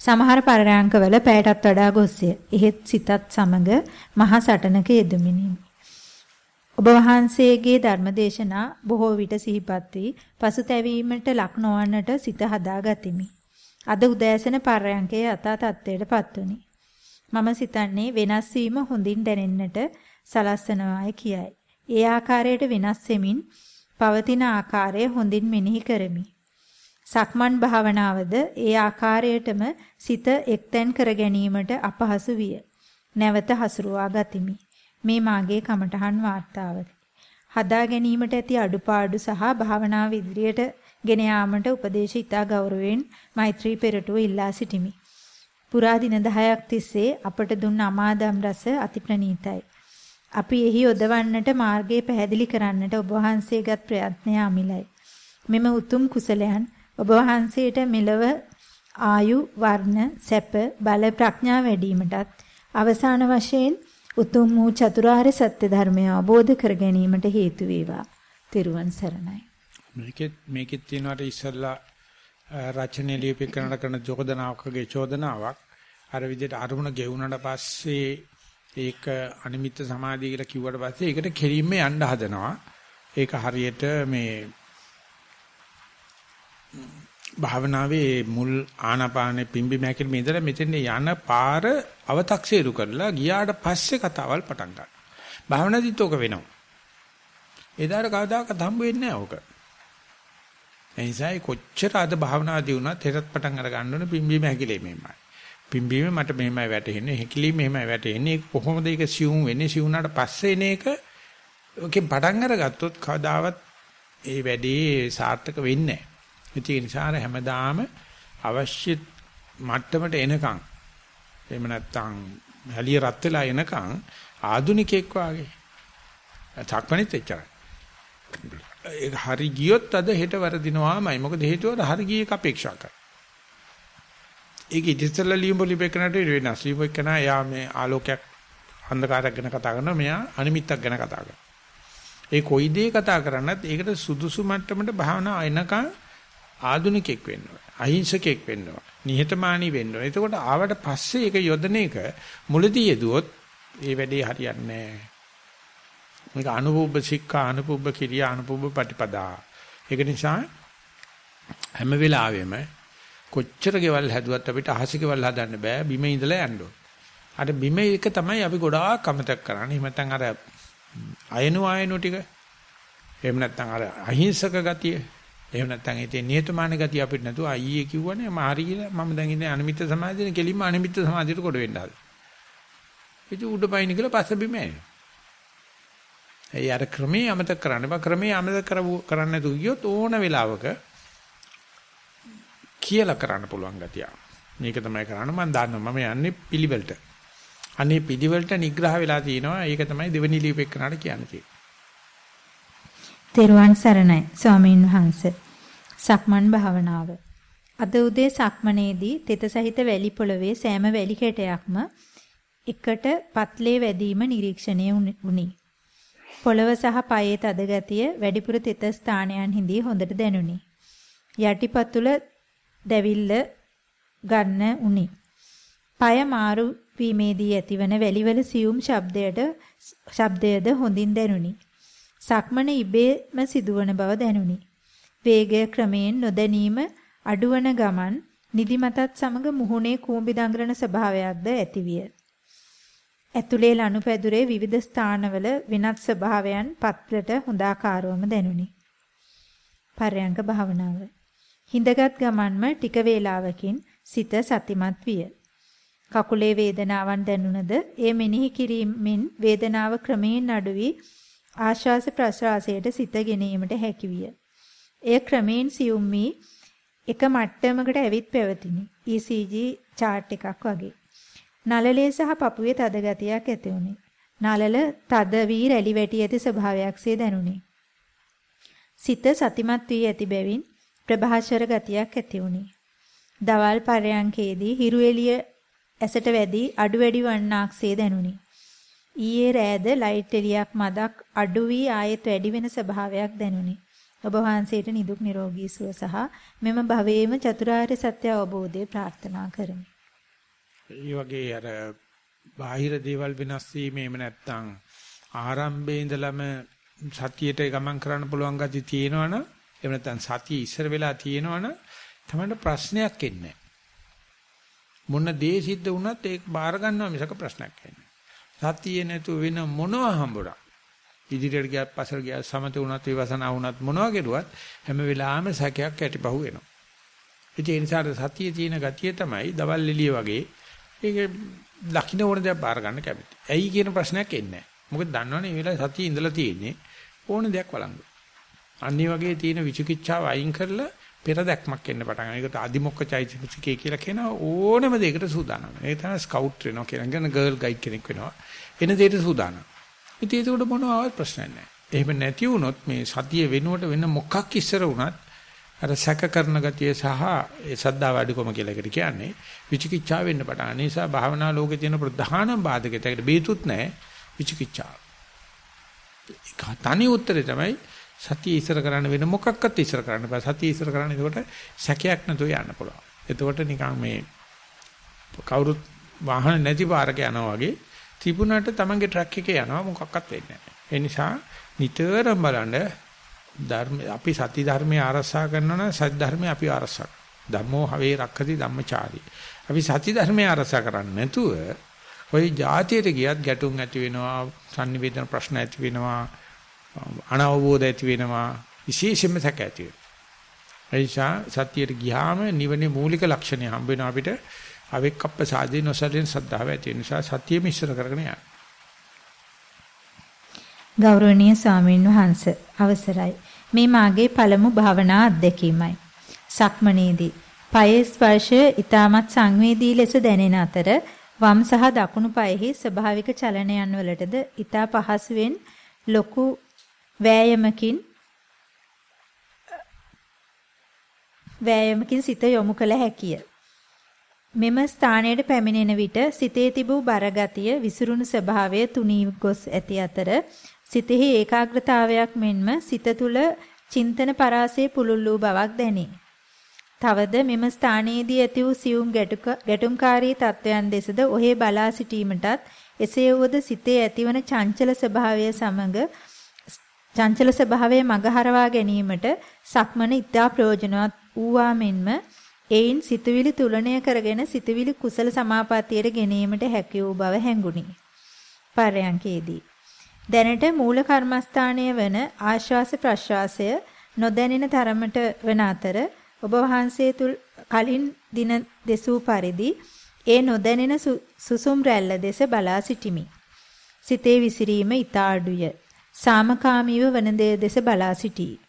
සමහර පරයන්කවල පැයටත් වඩා ගොස්ය. එහෙත් සිතත් සමග මහා සටනක යෙදුමිනි. ඔබ වහන්සේගේ ධර්මදේශනා බොහෝ විට සිහිපත් වී පසුතැවීමට ලක් නොවන්නට සිත හදා ගතිමි. අද උදෑසන පර්යංකයේ යථා තත්ත්වයටපත් වුනි. මම සිතන්නේ වෙනස් වීම හොඳින් දැනෙන්නට සලස්සනවායි කියයි. ඒ ආකාරයට වෙනස් වෙමින් පවතින ආකාරය හොඳින් මෙනෙහි කරමි. සක්මන් භාවනාවද ඒ ආකාරයටම සිත එක්තෙන් කර ගැනීමට අපහසු විය. නැවත හසුරුවා ගතිමි. මේ මාගේ කමඨහන් වාර්තාවකි. හදා ගැනීමට ඇති අඩුපාඩු සහ භාවනාව ඉදිරියට ගෙන යාමට උපදේශ ඉතා ගෞරවයෙන් මෛත්‍රී පෙරටුව ඉල්ලා සිටිමි. පුරා දින 10ක් තිස්සේ අපට දුන්න අමාදම් රස අති ප්‍රණීතයි. අපි එහි යොදවන්නට මාර්ගය පැහැදිලි කරන්නට ඔබ වහන්සේගත් ප්‍රයත්නය අමිලයි. මෙම උතුම් කුසලයන් ඔබ වහන්සේට මෙලව ආයු වර්ණ සැප බල ප්‍රඥා වැඩිවීමටත් අවසාන වශයෙන් උතුම් වූ චතුරාර්ය සත්‍ය ධර්මය අවබෝධ කර ගැනීමට හේතු වේවා. තෙරුවන් සරණයි. මේකෙත් මේකෙත් තියෙනවාට ඉස්සල්ලා රචනයේ ලියපෙකනට කරන චෝදනාවකගේ චෝදනාවක් අර විදිහට අරමුණ ගෙවුනට පස්සේ ඒක අනිමිත්ත සමාධිය කියලා කිව්වට පස්සේ ඒකට කෙලින්ම යන්න හදනවා. ඒක හරියට මේ භාවනාවේ මුල් ආනාපානෙ පිම්බි මෑකිලි මේදලා මෙතෙන් යන පාර අව탁සීරු කරලා ගියාට පස්සේ කතාවල් පටන් ගන්නවා. භාවනාදිත් ඕක වෙනවා. එදාට කවදාකවත් හම්බ වෙන්නේ නැහැ ඕක. එනිසායි කොච්චර අද භාවනාදී වුණත් හෙටත් පටන් අර ගන්න ඕනේ පිම්බීම හැකිලේ මෙහෙමයි. පිම්බීම මට මෙහෙමයි වැටෙන්නේ හැකිලීම මෙහෙමයි වැටෙන්නේ. කොහොමද ඒක සියුම් වෙන්නේ? සියුම්නාට පස්සේ එන එක ඔකේ පටන් අරගත්තොත් කවදාවත් ඒ වැඩේ සාර්ථක වෙන්නේ නැහැ. ඒ නිසා හැමදාම අවශ්‍ය මට්ටමට එනකන් එහෙම නැත්නම් හැලිය රත් වෙලා එනකන් ආදුනිකෙක් වාගේ. චක්මනිත් එච්චරයි. ඒක හරි ගියොත් අද හෙට වරදිනවාමයි. මොකද හේතුව හරි ගියේ අපේක්ෂා කරා. ඒක ඉතිසලා ලියුඹ ලිපෙකනට වෙනස්. ලියුඹෙකන යා මේ ආලෝකයක් අන්ධකාරයක් ගැන කතා කරනවා. මෙයා අනිමිත්තක් ගැන කතා කරනවා. ඒ කොයි දේ කතා කරන්නත් ඒකට සුදුසු මට්ටමට භාවනා එනකන් ආදුනිකෙක් වෙන්න ඕන. අහිංසකෙක් වෙන්න ඕන. නිහතමානී වෙන්න ඕන. එතකොට ආවට පස්සේ ඒක යොදන එක මුලදී යෙදුවොත් ඒ වැඩේ හරියන්නේ නැහැ. මේක අනුපුබ්බ සික්ඛා අනුපුබ්බ කිරියා අනුපුබ්බ පටිපදා. ඒක නිසා හැම වෙලාවෙම කොච්චර ගෙවල් හැදුවත් අපිට අහස ගෙවල් හදන්න බෑ බිම ඉඳලා යන්න ඕන. අර බිම එක තමයි අපි ගොඩාක් අමතක කරන්නේ. එහෙම නැත්නම් අර අයනු ආයනු ටික. එහෙම නැත්නම් අර අහිංසක ගතිය. එහෙම නැත්නම් ඒ නියතමානී ගතිය අපිට නැතුව අයියේ කිව්වනේ මම හරි කියලා මම දැන් ඉන්නේ අනිමිත්ත සමාධියනේ කෙලින්ම අනිමිත්ත සමාධියට කොට වෙන්න හදලා. ඉතින් උඩ පයින් කියලා පස්ස බිම එනවා. ඒ අර ක්‍රමයේ අමතක කරන්න බා ක්‍රමයේ අමතක කරන්න නැතුව ගියොත් ඕන වෙලාවක කියලා කරන්න පුළුවන් ගතිය. මේක තමයි කරන්න මම දන්නවා මම යන්නේ පිළිවෙලට. අනේ පිළිවෙලට නිග්‍රහ වෙලා තිනවා ඒක තමයි දෙවෙනි ලියුපෙක්කනට කියන්නේ. තෙරුවන් සරණයි ස්වාමීන් වහන්ස. සක්මන් භාවනාව. අද උදේ සක්මනේදී තෙත සහිත වැලි පොළවේ සෑම වැලි කැටයක්ම එකට පත්ලේ වැදීම නිරීක්ෂණය වුණි. පොළව සහ පයේ තද ගතිය වැඩිපුර තෙත ස්ථානයන්හිදී හොඳට දැනුනි. යටිපතුල දැවිල්ල ගන්න උනි. পায় මාරු වීමේදී ඇතිවන වැලිවල සියුම් ශබ්දයට ශබ්දයද හොඳින් දැනුනි. සක්මන ඉබේම සිදුවන බව දැනුනි. වේගය ක්‍රමයෙන් නොදැනීම අඩුවන ගමන් නිදිමතත් සමග මුහුණේ කූඹි දඟලන ස්වභාවයක්ද ඇතිවිය. ඇතුලේ ලනුපැදුරේ විවිධ ස්ථානවල වෙනත් ස්වභාවයන් පත්ලට හොඳාකාරවම දැනුනි. පර්යංක භාවනාව. හිඳගත් ගමන්ම ටික වේලාවකින් සිත සතිමත් විය. කකුලේ වේදනාවන් දැනුණද ඒ මෙනෙහි කිරීමෙන් වේදනාව ක්‍රමයෙන් අඩු වී ආශ්වාස ප්‍රශ්වාසයට සිත ගෙනීමට හැකි විය. එය ක්‍රමයෙන් සියුම් වී එක මට්ටමකට ඇවිත් පැවතිනි. ECG chart එකක් වගේ. නළලේ සහ පපුවේ තද ගතියක් ඇති වුණේ. නළල තද වී රැලි වැටි ඇති ස්වභාවයක්සේ දැනුනි. සිත සතිමත් වී ඇති බැවින් ප්‍රභාෂර ගතියක් ඇති වුණි. දවල් පරයන්කේදී හිරු එළිය ඇසට වැදි අඩු වැඩි වන්නාක්සේ දැනුනි. ඊයේ රෑද ලයිට් එළියක් මදක් අඩු වී ආයෙත් වැඩි වෙන ස්වභාවයක් දැනුනි. ඔබ වහන්සේට නිදුක් නිරෝගී සුව සහ මෙම භවයේම චතුරාර්ය සත්‍ය අවබෝධය ප්‍රාර්ථනා කරමි. ඒ වගේ අර බාහිර දේවල් වෙනස් වීම එහෙම නැත්නම් ආරම්භයේ ඉඳලම සතියට ගමන් කරන්න පුළුවන් ගතිය තියෙනවනම් එහෙම නැත්නම් සතිය ඉස්සර වෙලා තියෙනවනම් තමයි ප්‍රශ්නයක් එන්නේ මොන දේ සිද්ධ වුණත් ඒක බාර ගන්නවා මිසක ප්‍රශ්නයක් එන්නේ සතිය නැතුව වෙන මොනවා හම්බුණා ඉදිරියට ගියත් පස්සට ගියත් සමත වුණත් විවසනා වුණත් මොනවා කෙරුවත් හැම වෙලාවෙම සැකයක් ඇටිපහුව වෙනවා ඒ නිසා සතියේ තියෙන ගතිය තමයි දවල් එළිය වගේ ඒක ලකින ඕන දෙයක් බාර ගන්න කැමති. ඇයි කියන ප්‍රශ්නයක් එන්නේ නැහැ. මොකද දන්නවනේ මේ වෙලාවේ සතිය ඉඳලා තියෙන්නේ ඕන දෙයක් වළංගු. අනිත් වගේ තියෙන විචිකිච්ඡාව අයින් කරලා පෙර දැක්මක් එන්න පටන් ගන්න. ඒකට අදිමොක්ක චෛතසිකේ කියලා කියනවා ඕනම දෙයකට සූදානම්. ඒ තමයි ස්කවුට් වෙනවා කියලා. කියන ගර්ල් ගයිඩ් කෙනෙක් වෙනවා. එන දෙයට සූදානම්. ඉතින් ඒකට මොනවාවත් ප්‍රශ්නයක් නැහැ. එහෙම නැති වුණොත් මේ සතිය වෙනුවට වෙන මොකක් ඉස්සර වුණත් අර සැක කරන ගතිය සහ ඒ සද්දාව අඩුකම කියලා එකට කියන්නේ විචිකිච්ඡා වෙන්න පටන් නිසා භාවනා ලෝකේ තියෙන ප්‍රධානම බාධකයට ඒකට බේතුත් නැහැ විචිකිච්ඡාව. තනි උත්තරේ තමයි සතිය ඉස්සර කරන්න වෙන මොකක්වත් ඉස්සර කරන්න බෑ. සතිය ඉස්සර කරන්න එතකොට සැකයක් නැතුව යන්න පුළුවන්. එතකොට නිකන් මේ කවුරුත් වාහන නැති පාරක යනවා වගේ තිබුණාට තමන්ගේ ට්‍රක් එකේ යනවා මොකක්වත් වෙන්නේ නැහැ. ඒ නිසා නිතරම බලන්න ධර්ම අපි සති ධර්මයේ ආරක්ෂා කරනවා නම් සත්‍ය ධර්මයේ අපි ආරක්ෂා කරනවා. ධම්මෝ හවේ රක්ඛති ධම්මචාරී. අපි සති ධර්මයේ ආරක්ෂා කරන්නේ නැතුව ওই જાතියට ගියත් ගැටුම් ඇති වෙනවා, sannivedana ප්‍රශ්න ඇති වෙනවා, අනවබෝධ ඇති වෙනවා, විශේෂයෙන්ම සැක ඇති වෙනවා. එයිසා සතියට ගියාම නිවනේ මූලික ලක්ෂණය හම්බ වෙනවා අපිට අවෙක්කප්ප සාදී නොසලින් සද්ධාව ඇති වෙන නිසා සතියෙම ඉස්සර කරගෙන යන්න. ගෞරවනීය ස්වාමීන් වහන්ස අවසරයි. මේ මාගේ පළමු භාවනා අත්දැකීමයි. සක්මනේදී පයේ ස්පර්ශය ඊටමත් සංවේදී ලෙස දැනෙන අතර වම් සහ දකුණු පායෙහි ස්වභාවික චලනයන් වලටද ඊටා පහසුවෙන් ලොකු වෑයමකින් වෑයමකින් සිත යොමු කළ හැකිය. මෙම ස්ථානයට පැමිණෙන විට සිතේ තිබූ බරගතිය විසිරුණු ස්වභාවය තුනී ගොස් ඇති අතර සිතෙහි ඒකාග්‍රතාවයක් මෙන්ම සිත තුළ චින්තන පරාසයේ පුළුල් වූ බවක් දැනේ. තවද මෙම ස්ථානයේදී ඇති වූ සියුම් ගැටුම්කාරී තත්වයන් දෙසද ඔහේ බලා සිටීමටත් එසේ වුවද සිතේ ඇතිවන චංචල ස්වභාවය සමග චංචල ස්වභාවය මගහරවා ගැනීමට සක්මන ඉතා ප්‍රයෝජනවත් වූවා මෙන්ම එයින් සිතවිලි තුලණය කරගෙන සිතවිලි කුසල සමාපත්තියට ගැනීමට හැකි වූ බව හැඟුණි. පරයන්කේදී දැනට මූල කර්මස්ථානය වන ආශ්වාස ප්‍රශ්වාසය නොදැනෙන තරමට වන අතර ඔබ වහන්සේ තුල් කලින් දින දෙසූ පරිදි ඒ නොදැනෙන සුසුම් රැල්ල දෙස බලා සිටිමි. සිතේ විසිරීම ඊතා අඩුය. සාමකාමීව වන දේ දෙස බලා සිටී.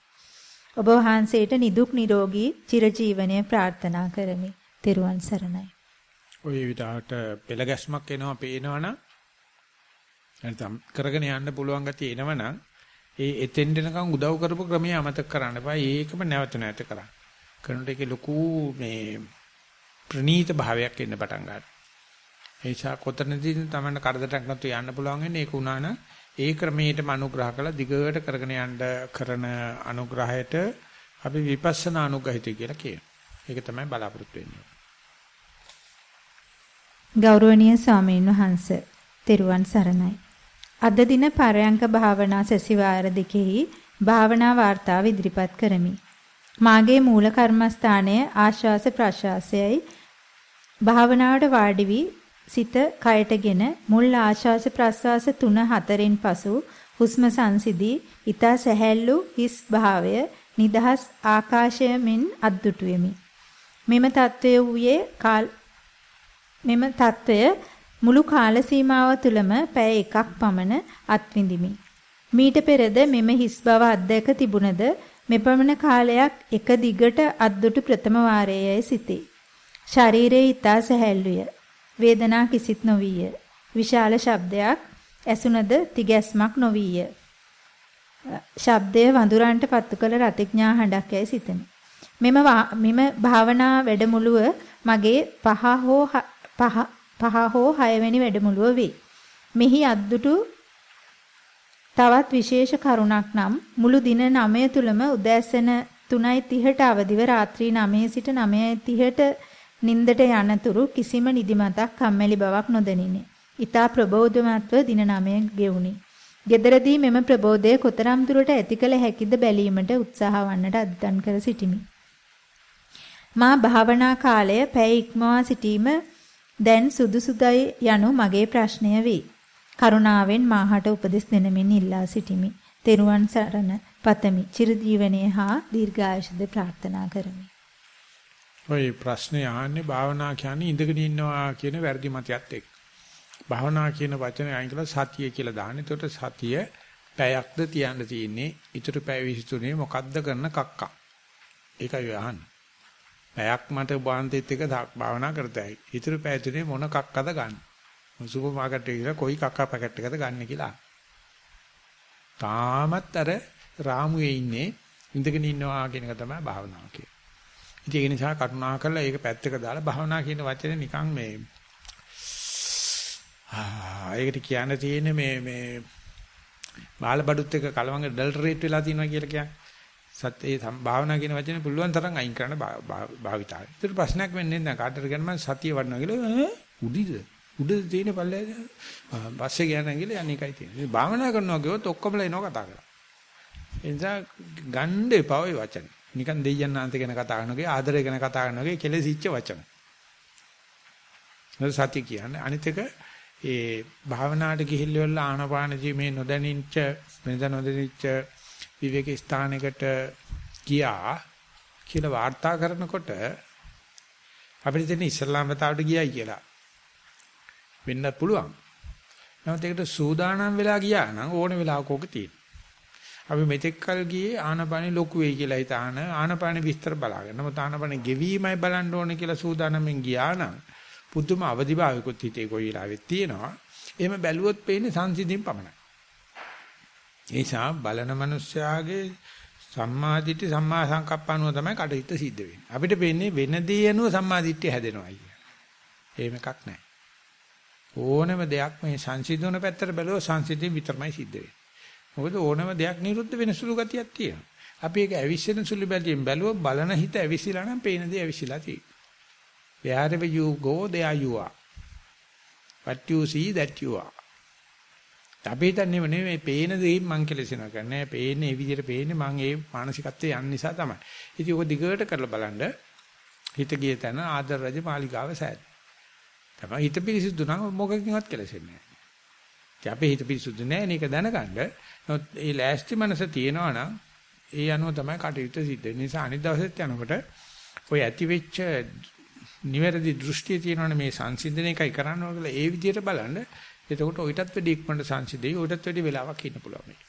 ඔබ වහන්සේට නිදුක් නිරෝගී චිරජීවනය ප්‍රාර්ථනා කරමි. තෙරුවන් සරණයි. ඔය විදිහට පෙළ ගැස්මක් එනවා පේනවනම් නැත්නම් කරගෙන යන්න පුළුවන් ගතිය එනවනම් ඒ එතෙන් දෙනකන් උදව් කරපු ක්‍රමය අමතක කරන්න එපා. ඒකම නැවත නැවත කරන්න. කරනකොට ඒකේ ලොකු මේ ප්‍රනීත භාවයක් එන්න පටන් ගන්නවා. ඒ නිසා කොතනදී තමයි කරදරයක් නැතුව යන්න පුළුවන් වෙන්නේ ඒක උනා නම් ඒ ක්‍රමයටම අනුග්‍රහ කළා දිගට කරගෙන යන්න කරන අනුග්‍රහයට අපි විපස්සනා අනුගහිතය කියලා කියනවා. ඒක තමයි බලාපොරොත්තු වෙන්නේ. ගෞරවනීය ස්වාමීන් වහන්සේ තෙරුවන් සරණයි. අද දින පරයන්ක භාවනා සැසිවාර දෙකෙහි භාවනා වාර්තාව ඉදිරිපත් කරමි. මාගේ මූල කර්මස්ථානය ආශ්වාස ප්‍රශ්වාසයයි භාවනාවට වාඩි වී සිත කයටගෙන මුල් ආශ්වාස ප්‍රශ්වාස 3 4න් පසු හුස්ම සංසිදී ඊතා සැහැල්ලු හිස් භාවය නිදහස් ආකාශයමින් අද්දුටුවෙමි. මෙම తත්වයේ වූයේ මෙම తත්වය මුළු කාල සීමාව තුළම පැය එකක් පමණ අත්විඳිමි. මීට පෙරද මෙම හිස් බව අත්දැක තිබුණද මෙපමණ කාලයක් එක දිගට අද්දුටු ප්‍රථම වාරයේයි සිටේ. ශරීරයේ ඊතා සැහැල්ලුය. වේදනා කිසිත් නොවිය. විශාල ශබ්දයක් ඇසුනද තිගැස්මක් නොවිය. ශබ්දය වඳුරන්ට පත්තු කළ රතිඥා හඬක් යයි සිතමි. මෙම මෙම භාවනා වැඩමුළුව මගේ පහ හෝ පහ පහ හෝ හයවැනි වැඩමුළුව වේ. මෙහි අද්දුටු තවත් විශේෂ කරුණක් නම් මුළු දින 9 තුලම උදෑසන 3:30ට අවදිව රාත්‍රී 9 සිට 9:30ට නින්දට යනතුරු කිසිම නිදිමතක් කම්මැලි බවක් නොදැනිනි. ඊතා ප්‍රබෝධමත්ව දින 9 ගෙවුනි. gederදී මෙම ප්‍රබෝධය කොතරම් දුරට ඇති කළ හැකිද බැලීමට උත්සාහ වන්නට අධිතන් කර සිටිමි. මා භාවනා කාලය පැය ඉක්මවා සිටීම දැන් සුදුසුදයි යනු මගේ ප්‍රශ්නය වේ. කරුණාවෙන් මාහට උපදෙස් දෙනමින් ඉල්ලා සිටිමි. තෙරුවන් සරණ පතමි. චිරජීවනයේ හා දීර්ඝායුෂද ප්‍රාර්ථනා කරමි. ඔය ප්‍රශ්නේ ආන්නේ භාවනා කියන්නේ ඉඳගෙන ඉන්නවා කියන වැරදි මතයත් එක්ක. භාවනා කියන වචනේ අයින් කළා සතිය කියලා දාන්න. ඒකට සතිය පැයක්ද තියන්න තියෙන්නේ. ඊටු පැය 23 මොකද්ද කරන කක්කා. ඒකයි අහන්නේ. පැයක් මට බාන්තෙත් එක භාවනා කරතයි. ඊටු පැය තුනේ මොන කක්කද ගන්න. සුපර් මාකට් එකේ ගිහලා කොයි කක්කා පැකට් එකද ගන්න කියලා. තාමත් අර රාමුවේ ඉන්නේ ඉඳගෙන ඉන්නවා කියන එක තමයි භාවනාව කියන්නේ. ඉතින් ඒ නිසා කරුණා කරලා ඒක පැත්තක දාලා භාවනා කියන වචනේ නිකන් මේ ආ ඒකට කියන්න තියෙන්නේ මේ මේ බාල බඩුත් එක කලවංග ඩල්ටරේට් වෙලා තියෙනවා කියලා කියන්නේ. සත්‍ය ඒ භාවනා කියන වචනේ පුළුවන් තරම් අයින් කරන්න භාවිතාවයි. ඒතර ප්‍රශ්නයක් වෙන්නේ නැහැ. කාටද ගන්න මම සතිය වඩනවා කියලා උඩිද? උඩ තියෙන පල්ලේ පස්සේ ගියා කියලා යන්නේ එකයි තියෙන්නේ. භාවනා කරනවා කිව්වොත් ඔක්කොමලා එනවා කතා කරා. ඒ නිසා ගන්න එපා ওই වචන. නිකන් දෙයයන් ආන්ත ගැන කතා කරනවාගේ ආදරය ගැන කතා කරනවාගේ කෙලෙසිච්ච වචන. සත්‍ය කියන්නේ අනිත් එක ඒ භාවනාවට ගිහිල්ලා ආනපානජී මේ නොදැනිච්ච වෙනද නොදැනිච්ච විවේක ස්ථානයකට ගියා කියලා වාර්තා කරනකොට අපිට දෙන්නේ ඉස්ලාම් වතාවට ගියයි කියලා. වෙන්න පුළුවන්. නමුත් ඒකට සූදානම් වෙලා ගියා නම් ඕන වෙලාවක ඕක තියෙනවා. අපි මෙතෙක් කල් ගියේ ආනපානෙ ලොකු වෙයි කියලා හිතාන ආනපානෙ විස්තර බලාගෙන. නමුත් ආනපානෙ ගෙවීමයි බලන්න ඕනේ කියලා සූදානම්ෙන් ගියා නම් පුදුම අවදිභාවිකුත් හිතේ කොයි වෙලාවෙත් තියෙනවා. එහෙම බැලුවොත් පේන්නේ සංසිඳින් පමණයි. ඒ නිසා බලන මිනිස්යාගේ සම්මාදිට්ඨි සම්මා සංකප්ප අනුව තමයි කටයුත්ත සිද්ධ වෙන්නේ. අපිට පේන්නේ වෙනදී අනුව සම්මාදිට්ඨිය හැදෙනවා අයිය. එහෙම එකක් නැහැ. ඕනම දෙයක් මේ සංසිඳුන පැත්තට බැලුවොත් සංසිඳින් විතරමයි සිද්ධ වෙන්නේ. මොකද ඕනම දෙයක් නිරුද්ධ වෙන සුළු ගතියක් තියෙනවා. අපි ඒක ඇවිස්සෙන සුළු බැලියෙන් බැලුවොත් බලන හිත ඇවිසිලා නම් පේන දේ ඇවිසිලා තියෙනවා. Wherever you go, there you are. What you see, that you are. අපි හිතන්නේ නෙමෙයි පේන දේ මං කෙලෙසෙනවා කියන්නේ. පේන්නේ ඒ විදිහට පේන්නේ මං ඒ මානසිකත්වයේ යන්න නිසා තමයි. ඉතින් ඔක දිගට කරලා බලන්න හිත ගිය තැන ආදර රජ මාලිගාව සෑද. තමයි හිත පිරිසිදු නම් මොකකින්වත් කෙලෙසෙන්නේ නැහැ. අපේ හිත පිරිසුදු නැහැ නේක දැනගන්න. නමුත් ඒ ලෑස්ති මනස තියෙනවා නම් ඒ අනුව තමයි කටයුතු සිද්ධ වෙන්නේ. නිසා අනිත් දවසෙත් යනකොට ඔය ඇතිවෙච්ච නිවැරදි දෘෂ්ටිය තියෙනවනේ මේ සංසිඳන එකයි කරන්න ඕන කියලා ඒ විදිහට බලන්න. එතකොට ඔయితත් වැඩි ඉක්මනට සංසිඳෙයි. ඔయితත් වැඩි වෙලාවක් ඉන්න පුළුවන් මේ.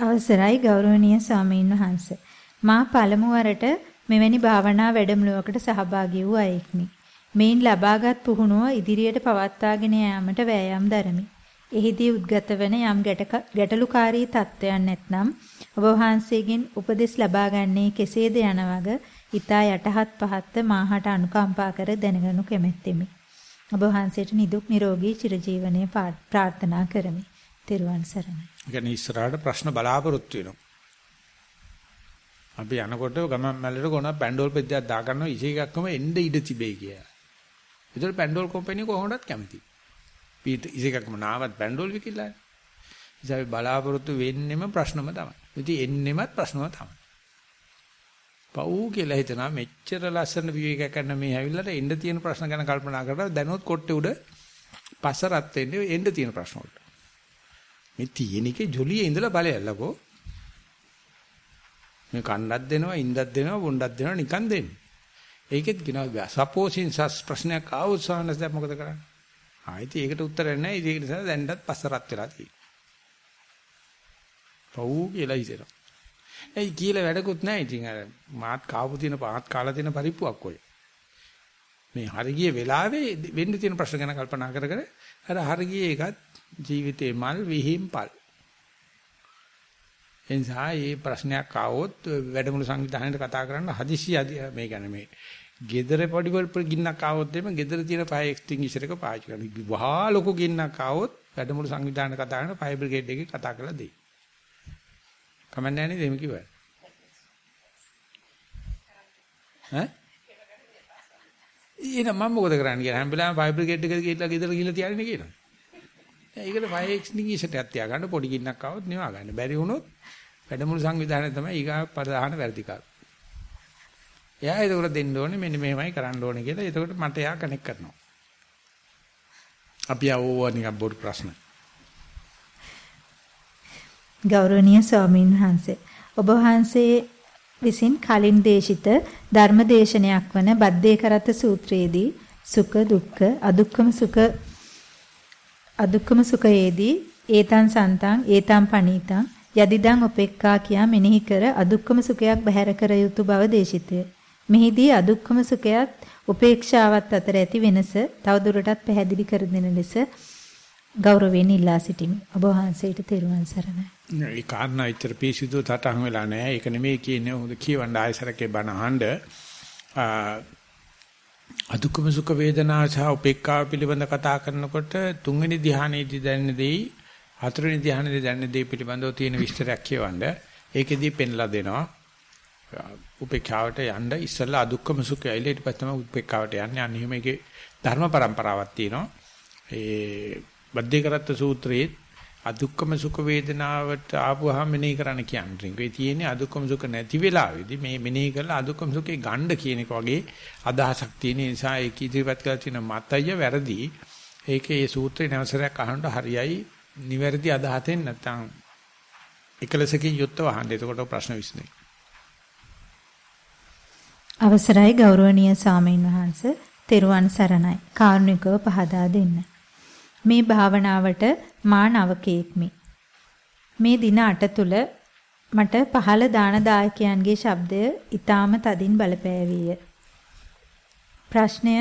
අවසරයි ගෞරවනීය ස්වාමීන් වහන්ස. මා පළමු වරට මෙවැනි භාවනා වැඩමුළුවකට සහභාගී වූ අයෙක්මි. මේන් ලබාගත් පුහුණුව ඉදිරියට පවත්වාගෙන යාමට වෑයම් දරමි. එහිදී උද්ගත වන යම් ගැටලුකාරී තත්වයන් නැත්නම් ඔබ වහන්සේගෙන් උපදෙස් ලබා ගන්නේ කෙසේද යන වග ඊතා යටහත් පහත්ව මාහට අනුකම්පා කර දැනගනු කැමැත්තෙමි. ඔබ වහන්සේට නිදුක් නිරෝගී චිරජීවනයේ ප්‍රාර්ථනා කරමි. තෙරුවන් සරණයි. يعني ඉස්සරහට ප්‍රශ්න බලාපොරොත්තු වෙනවා. අපි යනකොට ගමන් මැල්ලට කොන පැන්ඩෝල් පෙද්දයක් දාගන්නවා ඉසි එකක්ම එන්න ඉඩ තිබේ කියලා. ඒතර පැන්ඩෝල් කම්පැනි කොහොමදත් කැමති. පීත ඉසි එකක්ම නාවත් පැන්ඩෝල් විකිලානේ. ඉතින් බලාපොරොත්තු වෙන්නෙම ප්‍රශ්නම තමයි. ඉතින් එන්නෙමත් ප්‍රශ්නම තමයි. පව් කියලා හිතනවා මෙච්චර ලස්සන විවේක කරන මේ ඇවිල්ලාට එන්න තියෙන ප්‍රශ්න ගැන කල්පනා කරලා දැනුවත් කොට්ටේ උඩ පස්ස රත් වෙන්නේ එන්න තියෙන ප්‍රශ්න වලට. මේ තියෙන එකේ ජොලියේ ඉඳලා බලයල්ලකෝ. මේ කණ්ඩක් දෙනවා, ඉන්දක් දෙනවා, බොණ්ඩක් දෙනවා නිකන් දෙන්නේ. ඒකෙත් කියනවා සපෝසින් සස් ප්‍රශ්නයක් ආවොත් සානස් දැන් මොකද කරන්නේ? ආයිත් ඒකට උත්තරයක් නැහැ. ඒක නිසා දැන්වත් පස්ස රත් වෙලා තියෙනවා. පව් කියලා හිතෙනවා. ඒ කියලා වැඩකුත් නැහැ. ඉතින් අර මාත් කාපු තියෙන පාත් කාලා තියෙන පරිප්පුවක් ඔය. මේ හරිය වෙලාවේ වෙන්න තියෙන ප්‍රශ්න ගැන කල්පනා කර කර අර හරිය එකත් ජීවිතේ මල් විහිම්පල්. එනිසා මේ ප්‍රශ්නයක් ආවොත් වැඩමුළු සංවිධානයට කතා කරන්න හදිසි මේ කියන්නේ මේ gedare පොඩි පොඩි ගින්නක් ආවොත් එimhe gedare තියෙන ෆයර් එක්ස්ටින්ගිෂර් එක පාවිච්චි කරනවා. වහා ලොකු ගින්නක් ආවොත් වැඩමුළු සංවිධානයට කතා කරන ෆයර් බ්‍රිගේඩ් එකේ කතා කරලා දෙයි. කමන්නේ නැහැ නේද එහෙම කිව්වා? ඈ? ඊට මම මොකද කරන්නේ කියලා හැම වෙලාවෙම ෆයර් බ්‍රිගේඩ් එකට ගිහිල්ලා ගෙදර ගිහිල්ලා තියාගෙන කියනවා. ඒකට ෆයර් එක්ස්ටින්ගිෂර් එකක් තියාගන්න පොඩි ගින්නක් ආවොත් නිවා ගන්න. බැරි වුණොත් වැඩමුළු සංවිධානය තමයි ඊගා ප්‍රධාන වැඩිකාර. එයා ඒක දෙන්න ඕනේ මෙන්න මෙහෙමයි කරන්න ඕනේ කියලා. එතකොට මට එයා කනෙක්ට් කරනවා. අපි ආවෝ නිකන් බොරු ප්‍රශ්න. ගෞරවනීය ස්වාමීන් වහන්සේ ඔබ වහන්සේ විසින් කලින් දේශිත ධර්ම දේශනයක් වන බද්දේ කරත් සූත්‍රයේදී සුඛ දුක්ඛ අදුක්ඛම සුඛ අදුක්ඛම සුඛයේදී ඒතං සන්තං ඒතං පනීතං යදිදං උපෙක්ඛා කියා මෙනෙහි කර අදුක්ඛම සුඛයක් බැහැර කර යුතු බව දේශිතය. මෙහිදී අදුක්ඛම සුඛයත් උපේක්ෂාවත් අතර ඇති වෙනස තවදුරටත් පැහැදිලි කර දෙන ලෙස ගෞරවයෙන් ඉල්ලා සිටිමි. ඔබ වහන්සේට තෙරුවන් සරණයි. ඒ කාරණා ඉතර පිසිදු තටහන් වෙලා නැහැ. ඒක නෙමෙයි කියන්නේ හොඳ කියවන්න ආයසරකේ බණ අහන්න. අදුක්කම සුඛ වේදනා සහ උපේක්ඛා පිළිබඳ කතා කරනකොට තුන්වෙනි ධ්‍යානයේදී දැනෙන දෙයි හතරවෙනි ධ්‍යානයේදී දැනන දේ පිළිබඳව තියෙන විස්තරයක් කියවන්න ඒකෙදී පෙන්ලා දෙනවා. උපේක්ෂාවට යන්න ඉස්සෙල්ලා අදුක්කම සුඛය ඊට පස්සේ තමයි උපේක්ෂාවට යන්නේ. අන්න එහෙම ඒකේ ධර්ම પરම්පරාවක් තියෙනවා. ඒ බද්ධේකරත්ත සූත්‍රයේ අදුක්කම සුඛ වේදනාවට ආපුවාම මෙනෙහි කරන්න කියන්නේ. ඒ තියෙන්නේ අදුක්කම සුඛ නැති වෙලාවේදී මේ මෙනෙහි කරලා අදුක්කම සුඛේ ගණ්ඩ කියන එක වගේ අදහසක් තියෙන නිසා ඒක ඉදිරිපත් කරලා තියෙන මතය වැරදි. ඒකේ මේ සූත්‍රේ නැවසරයක් අහනට හරියයි නිවැරදි අදහතෙන් නැත්නම් එකලසකින් යුක්තව අහන්න. එතකොට ප්‍රශ්න විසඳෙයි. අවසරයි ගෞරවනීය සාමීන් වහන්ස තෙරුවන් සරණයි. කාරුණිකව පහදා දෙන්න. මේ භාවනාවට මා නවකෙක්මි. මේ දින 8 තුල මට පහළ දාන දායකයන්ගේ ශබ්දය ඊටාම තදින් බලපෑවිය. ප්‍රශ්නය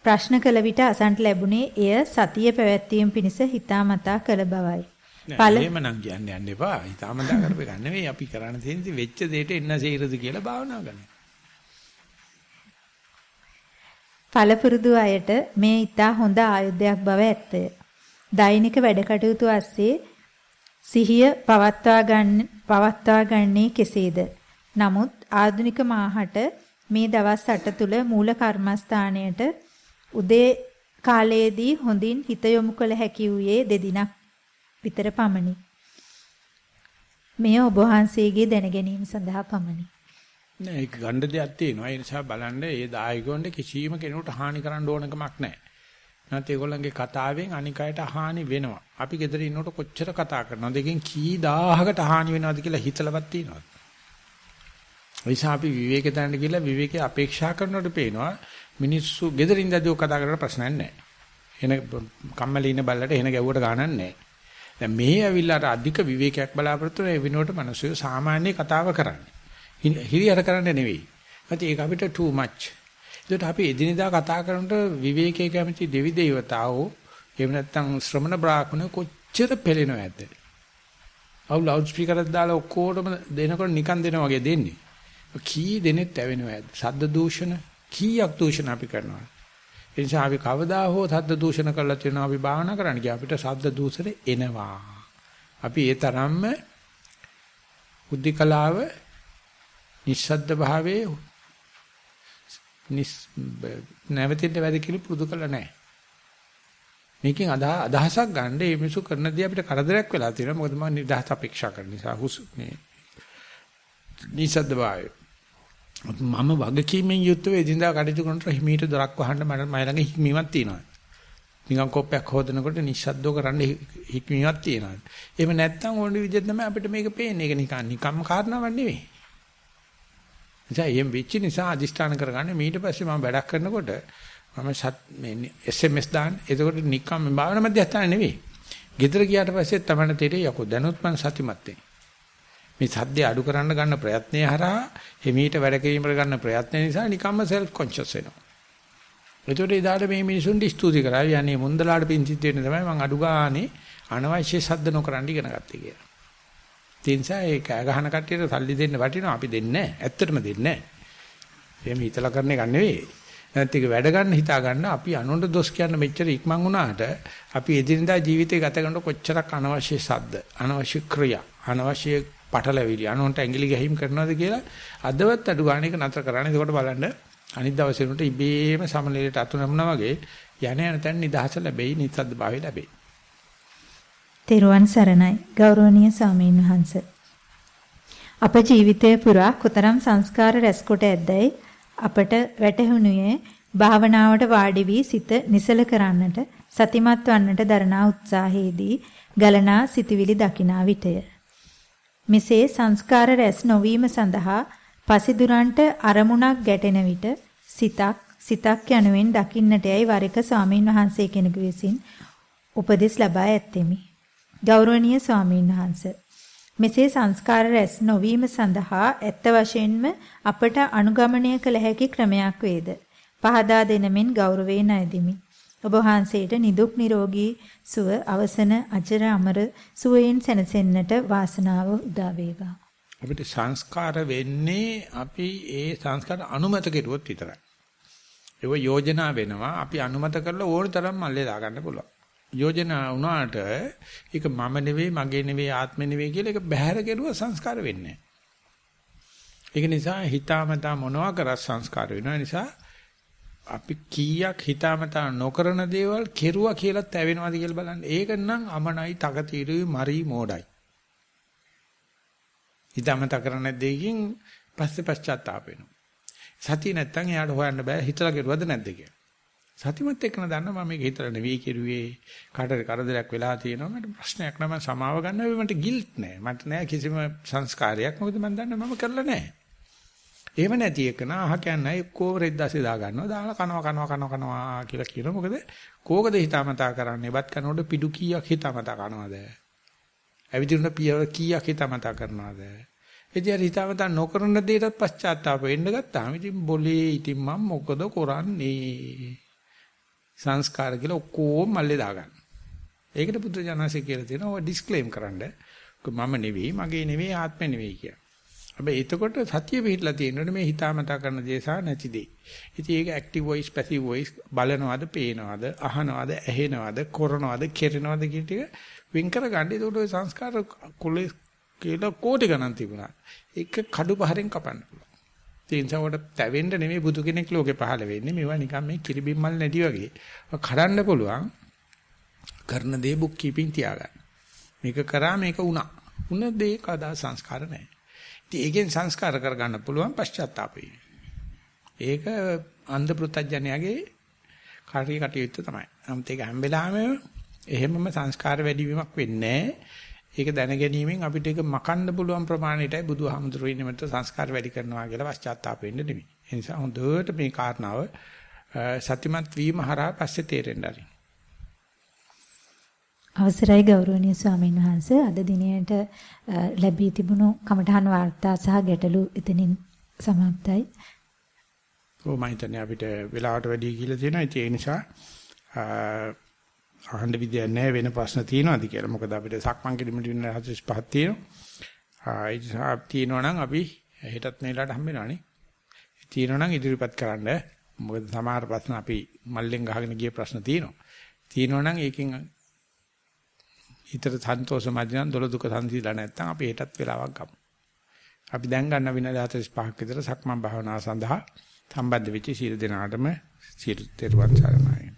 ප්‍රශ්න කළ විට අසන්ට ලැබුණේ එය සතිය පැවැත්වීම පිණිස හිතාමතා කළ බවයි. පළ එහෙම නම් කියන්න යන්න එපා. හිතාමතා කරපේ ගන්න නෙවෙයි අපි කරන්න තියෙන්නේ වෙච්ච දෙයට එන්න සේරද කියලා භාවනා කරන්න. පළපුරුදු අයට මේ ඊටා හොඳ ආයුධයක් බව ඇත්තය. දෛනික වැඩ කටයුතු ඇස්සේ සිහිය පවත්වා ගන්න පවත්වා ගන්නේ කෙසේද? නමුත් ආධුනික මාහට මේ දවස් 8 තුල මූල කර්මස්ථානයට උදේ කාලයේදී හොඳින් හිත යොමු කළ හැකි වූයේ දෙදිනක් විතර පමණි. මෙය ඔබ වහන්සේගේ දැනගැනීම සඳහා පමණි. නෑ ඒක ගණ්ඩ දෙයක් තියෙනවා. ඒ නිසා බලන්න ඒ දායකයන්ට කිසිම කෙනෙකුට හානි කරන්න ඕනකමක් නෑ. නැත්නම් ඒගොල්ලන්ගේ කතාවෙන් අනිකයට හානි වෙනවා. අපි ගෙදර ඉන්නකොට කොච්චර කතා කරනවද? එකෙන් කී දහහකට හානි වෙනවද කියලා හිතලවත් තියෙනවද? නිසා අපි විවේක දන්න කියලා විවේකේ අපේක්ෂා කරනකොට පේනවා මිනිස්සු ගෙදර ඉඳදී කතා කරලා ප්‍රශ්නයක් නැහැ. එන කම්මැලි ඉන්න බල්ලට එන ගැව්වට ගානක් නැහැ. දැන් මෙහි ඇවිල්ලා අධික විවේකයක් බලාපොරොත්තු වෙන වෙනුවට මිනිස්සු සාමාන්‍ය කතාව කරන්නේ. හිරියට කරන්න නෙවෙයි. ඒත් ඒක අපිට too much. ඒකට අපි එදිනෙදා කතා කරනකොට විවේකයේ කැමති දෙවි දේවතාවෝ එහෙම නැත්නම් ශ්‍රමණ බ්‍රාහ්මණ කොච්චර පෙළෙනවද? අවු ලවුඩ් ස්පීකර් එකක් දාලා ඔක්කොටම දෙනකොට නිකන් දෙනා වගේ දෙන්නේ. කී දෙනෙත් ඇවෙනවද? ශබ්ද දූෂණ කීයක් දූෂණ අපි කරනවා. ඒ නිසා අපි කවදා හෝ ශබ්ද දූෂණ කරලා තියෙනවා අපි භාවනා කරන්න ගියා අපිට ශබ්ද දූෂණ එනවා. අපි ඒ තරම්ම බුද්ධිකලාව නිස්සද්ද භාවයේ නිස් නැවතින්ට වැඩ කිලි පුරුදු කළා නැහැ. මේකෙන් අදහසක් ගන්න මේ මිනිසු කරන දේ අපිට කරදරයක් වෙලා තියෙනවා. මොකද මම නිදහස අපේක්ෂා කරන නිසා හුස් මේ නිස්සද්ද භාවයේ මම වගකීමෙන් යුක්තව එදිනදා කටයුතු කරනකොට හිමීට දොරක් වහන්න මට මයි ළඟ හික්මීමක් තියෙනවා. නිකන් කොප්පයක් හොදනකොට නිස්සද්දව කරන්න හික්මීමක් තියෙනවා. එහෙම නැත්නම් ඕන විදිහට තමයි අපිට මේක පේන්නේ. ඒක නිකන් නිකම්ම කාරණාවක් නෙවෙයි. නිසා එහෙම වෙච්ච නිසා අදිෂ්ඨාන කරගන්නේ ඊට පස්සේ මම වැඩක් කරනකොට මම සත් මේ SMS දාන්න. එතකොට නිකම් භාවනා මධ්‍යස්ථාන නෙවෙයි. ගෙදර ගියාට පස්සේ තමයි තේරෙන්නේ යකෝ දැනුත් මං සතිමත් වෙන්නේ. මේ සද්දේ අඩු කරන්න ගන්න ප්‍රයත්නය හරහා හිමීට වැඩ කිරීමකට ගන්න ප්‍රයත්න නිසා නිකම්ම සෙල්ෆ් කොන්ෂස් වෙනවා. ඒතකොට ඉදාට මේ මිනිසුන්ට ස්තුති කරා. යන්නේ මුන්දලාට පිංචිත් වෙන්න තමයි මං අඩු ගානේ අනවශ්‍ය සද්ද නොකරන් ඉගෙන ගත්තේ කියලා. ඒ නිසා ඒ කෑ ගහන කට්ටියට සල්ලි දෙන්න වටිනවා. අපි දෙන්නේ නැහැ. ඇත්තටම දෙන්නේ නැහැ. එහෙම හිතලා කරන එක නෙවෙයි. නැත්නම් ඒක වැඩ ගන්න හිතා ගන්න අපි අනුන්ට දොස් කියන්න මෙච්චර ඉක්මන් වුණාට අපි එදිනදා ජීවිතේ ගත කරනකොට කොච්චරක් අනවශ්‍ය සද්ද, අනවශ්‍ය ක්‍රියා, අනවශ්‍ය පටලැවිලි අනුන්ට ඇඟිලි ගැහිම් කරනවද කියලා අදවත් අඩු ගන්න එක නතර කරන්න. එතකොට බලන්න අනිත් දවසේ උන්ට ඉබේම සමනලයට අතු නැමුණා වගේ යන යන තැන් නිදහස ලැබෙයි, නිසද්ද භාවය ලැබෙයි. තෙරුවන් සරණයි ගෞරවනීය ස්වාමීන් වහන්ස. අප ජීවිතය පුරා කොතරම් සංස්කාර රැස්කොට ඇද්දැයි අපට වැටහුණුයේ භාවනාවට වාඩි වී සිත නිසල කරන්නට සතිමත් වන්නට දරනා උත්සාහයේදී ගලනා සිටිවිලි දකිනා විටය. මෙසේ සංස්කාර රැස් නොවීම සඳහා පසිදුරන්ට අරමුණක් ගැටෙන විට සිතක් සිතක් යනුවෙන් දකින්නට යයි වරක ස්වාමීන් වහන්සේ කෙනෙකු විසින් උපදෙස් ලබා ඇත්තෙමි. ගෞරවනීය ස්වාමීන් වහන්සේ මෙසේ සංස්කාර රැස් නොවීම සඳහා ඇත්ත වශයෙන්ම අපට අනුගමනය කළ හැකි ක්‍රමයක් වේද? පහදා දෙනමින් ගෞරවයෙන් අයදිමි. ඔබ වහන්සේට නිදුක් නිරෝගී සුව අවසන අජර අමර සුවයෙන් සැනසෙන්නට වාසනාව උදා වේවා. අපිට සංස්කාර වෙන්නේ අපි ඒ සංස්කාර අනුමත කෙරුවොත් විතරයි. ඒව යෝජනා වෙනවා අපි අනුමත කරලා ඕන තරම් මල්ලේ දාගන්න පුළුවන්. යෝජනා වුණාට ඒක මම නෙවෙයි මගේ නෙවෙයි ආත්මෙ නෙවෙයි කියලා ඒක බහැර කෙරුවා සංස්කාර වෙන්නේ ඒක නිසා හිතාමතා මොනවා කරත් සංස්කාර වෙනවා නිසා අපි කීයක් හිතාමතා නොකරන දේවල් කෙරුවා කියලා තැවෙනවද කියලා බලන්න. ඒක නම් අමනයි තකතිරුයි මරි මෝඩයි. හිතාමතා කරන දෙයකින් පස්සේ පශ්චාත්තාප වෙනවා. සතිය නැත්තම් එයාට හොයන්න බෑ හිතලා කෙරුවද නැද්ද කියලා. සතිමත් එක්කන දන්න මම මේක හිතලා නෙවෙයි කෙරුවේ. කාටද කරදරයක් වෙලා තියෙනවා. මට ප්‍රශ්නයක් නෑ. මම සමාව ගන්න වෙයි මට ගිල්ට් නෑ. මට නෑ කිසිම සංස්කාරයක්. මොකද මම දන්නේ මම කරලා නෑ. එහෙම නැති එකන අහ කියන්නේ එක්කෝ රෙද්දාසේ දා ගන්නවා. දාලා කනවා කනවා කනවා කනවා කියලා කියනවා. මොකද කෝකද හිතාමතා කරන්නේ? බත් කනකොට පිඩු කීයක් හිතාමතා කනවද? ඇවිදින්න පියවර කීයක් හිතාමතා කරනවද? එදිහට හිතාමතා නොකරන දෙයටත් පශ්චාත්තාප වෙන්න ගත්තාම ඉතින් බොලේ ඉතින් මම මොකද කරන්නේ? සංස්කාර කියලා ඔක්කොම මල්ලේ දාගන්න. ඒකට පුත්‍ර ජානසී කියලා තියෙනවා ඔය ඩිස්ක්ලේම් කරන්න. මම නෙවෙයි, මගේ නෙවෙයි, ආත්මෙ නෙවෙයි කියලා. හැබැයි එතකොට සතිය පිටලා තියෙනවනේ මේ හිතාමතා කරන දේ සහ නැති දේ. ඉතින් ඒක ඇක්ටිව් වොයිස්, පැසිව් වොයිස් බලනවද, පේනවද, අහනවද, ඇහෙනවද, කරනවද, කෙරෙනවද කියන ටික වෙන් කරගන්න. ඒකට ඔය සංස්කාර කුලේ කියලා කෝටි ගණන් තිබුණා. ඒක කඩු පහරෙන් කපන්න පුළුවන්. ඒ නිසා උඩ තැවෙන්න නෙමෙයි බුදු කෙනෙක් ලෝකේ පහළ වෙන්නේ. මේවා නිකන් මේ කිරිබිම්මල් නැටි වගේ. කඩන්න පුළුවන්. කරන දේ බුක් කීපින් තියාගන්න. මේක කරා මේක වුණා. උන දේ කදා සංස්කාර නැහැ. ඉතින් ඒකෙන් සංස්කාර කරගන්න පුළුවන් පශ්චාත්තාපය. ඒක අන්ධ පෘතජ්ජනයාගේ කාර්ය කටයුත්ත තමයි. නමුත් ඒක හැම වෙලාවෙම එහෙමම සංස්කාර වැඩිවීමක් වෙන්නේ නැහැ. ඒක දැනගැනීමෙන් අපිට ඒක මකන්න පුළුවන් ප්‍රමාණයටයි බුදුහාමුදුරුවෝ ඉන්නේ මත සංස්කාර වැඩි කරනවා කියලා පශ්චාත්තාප වෙන්න නෙමෙයි. ඒ නිසා හොඳට මේ කාරණාව සත්‍යමත් වීම හරහා පස්සේ තේරෙන්න ආරි. අවසරයි ගෞරවනීය ස්වාමීන් වහන්සේ අද දිනයට ලැබී තිබුණු කමඨහන් වාර්තා සහ ගැටලු එතනින් සමාප්තයි. ඔව් මම හිතන්නේ අපිට වෙලාවට වැඩි කියලා තියෙනවා. ඒ නිසා අහන්න විදියක් නැහැ වෙන ප්‍රශ්න තියෙනවද කියලා. මොකද අපිට සක්මන් කිරීමට වෙන 45ක් තියෙනවා. ඒ නිසා තියෙනවා නම් අපි හෙටත් මේලාට හම්බ වෙනවානේ. තියෙනවා නම් ඉදිරිපත් කරන්න. මොකද සමහර ප්‍රශ්න අපි මල්ලෙන් ගහගෙන ගිය ප්‍රශ්න තියෙනවා. තියෙනවා නම් ඒකෙන් හිතට සන්තෝෂ මැදිනම් දොළ දුක සංසිඳලා නැත්නම් අපි හෙටත් වෙලාවක් ගමු. අපි දැන් ගන්න විනාඩි 45ක් විතර සක්මන් භාවනාව සඳහා සම්බන්ධ වෙච්ච සීල දෙනාටම සීල තෙරුවන් සරණයි.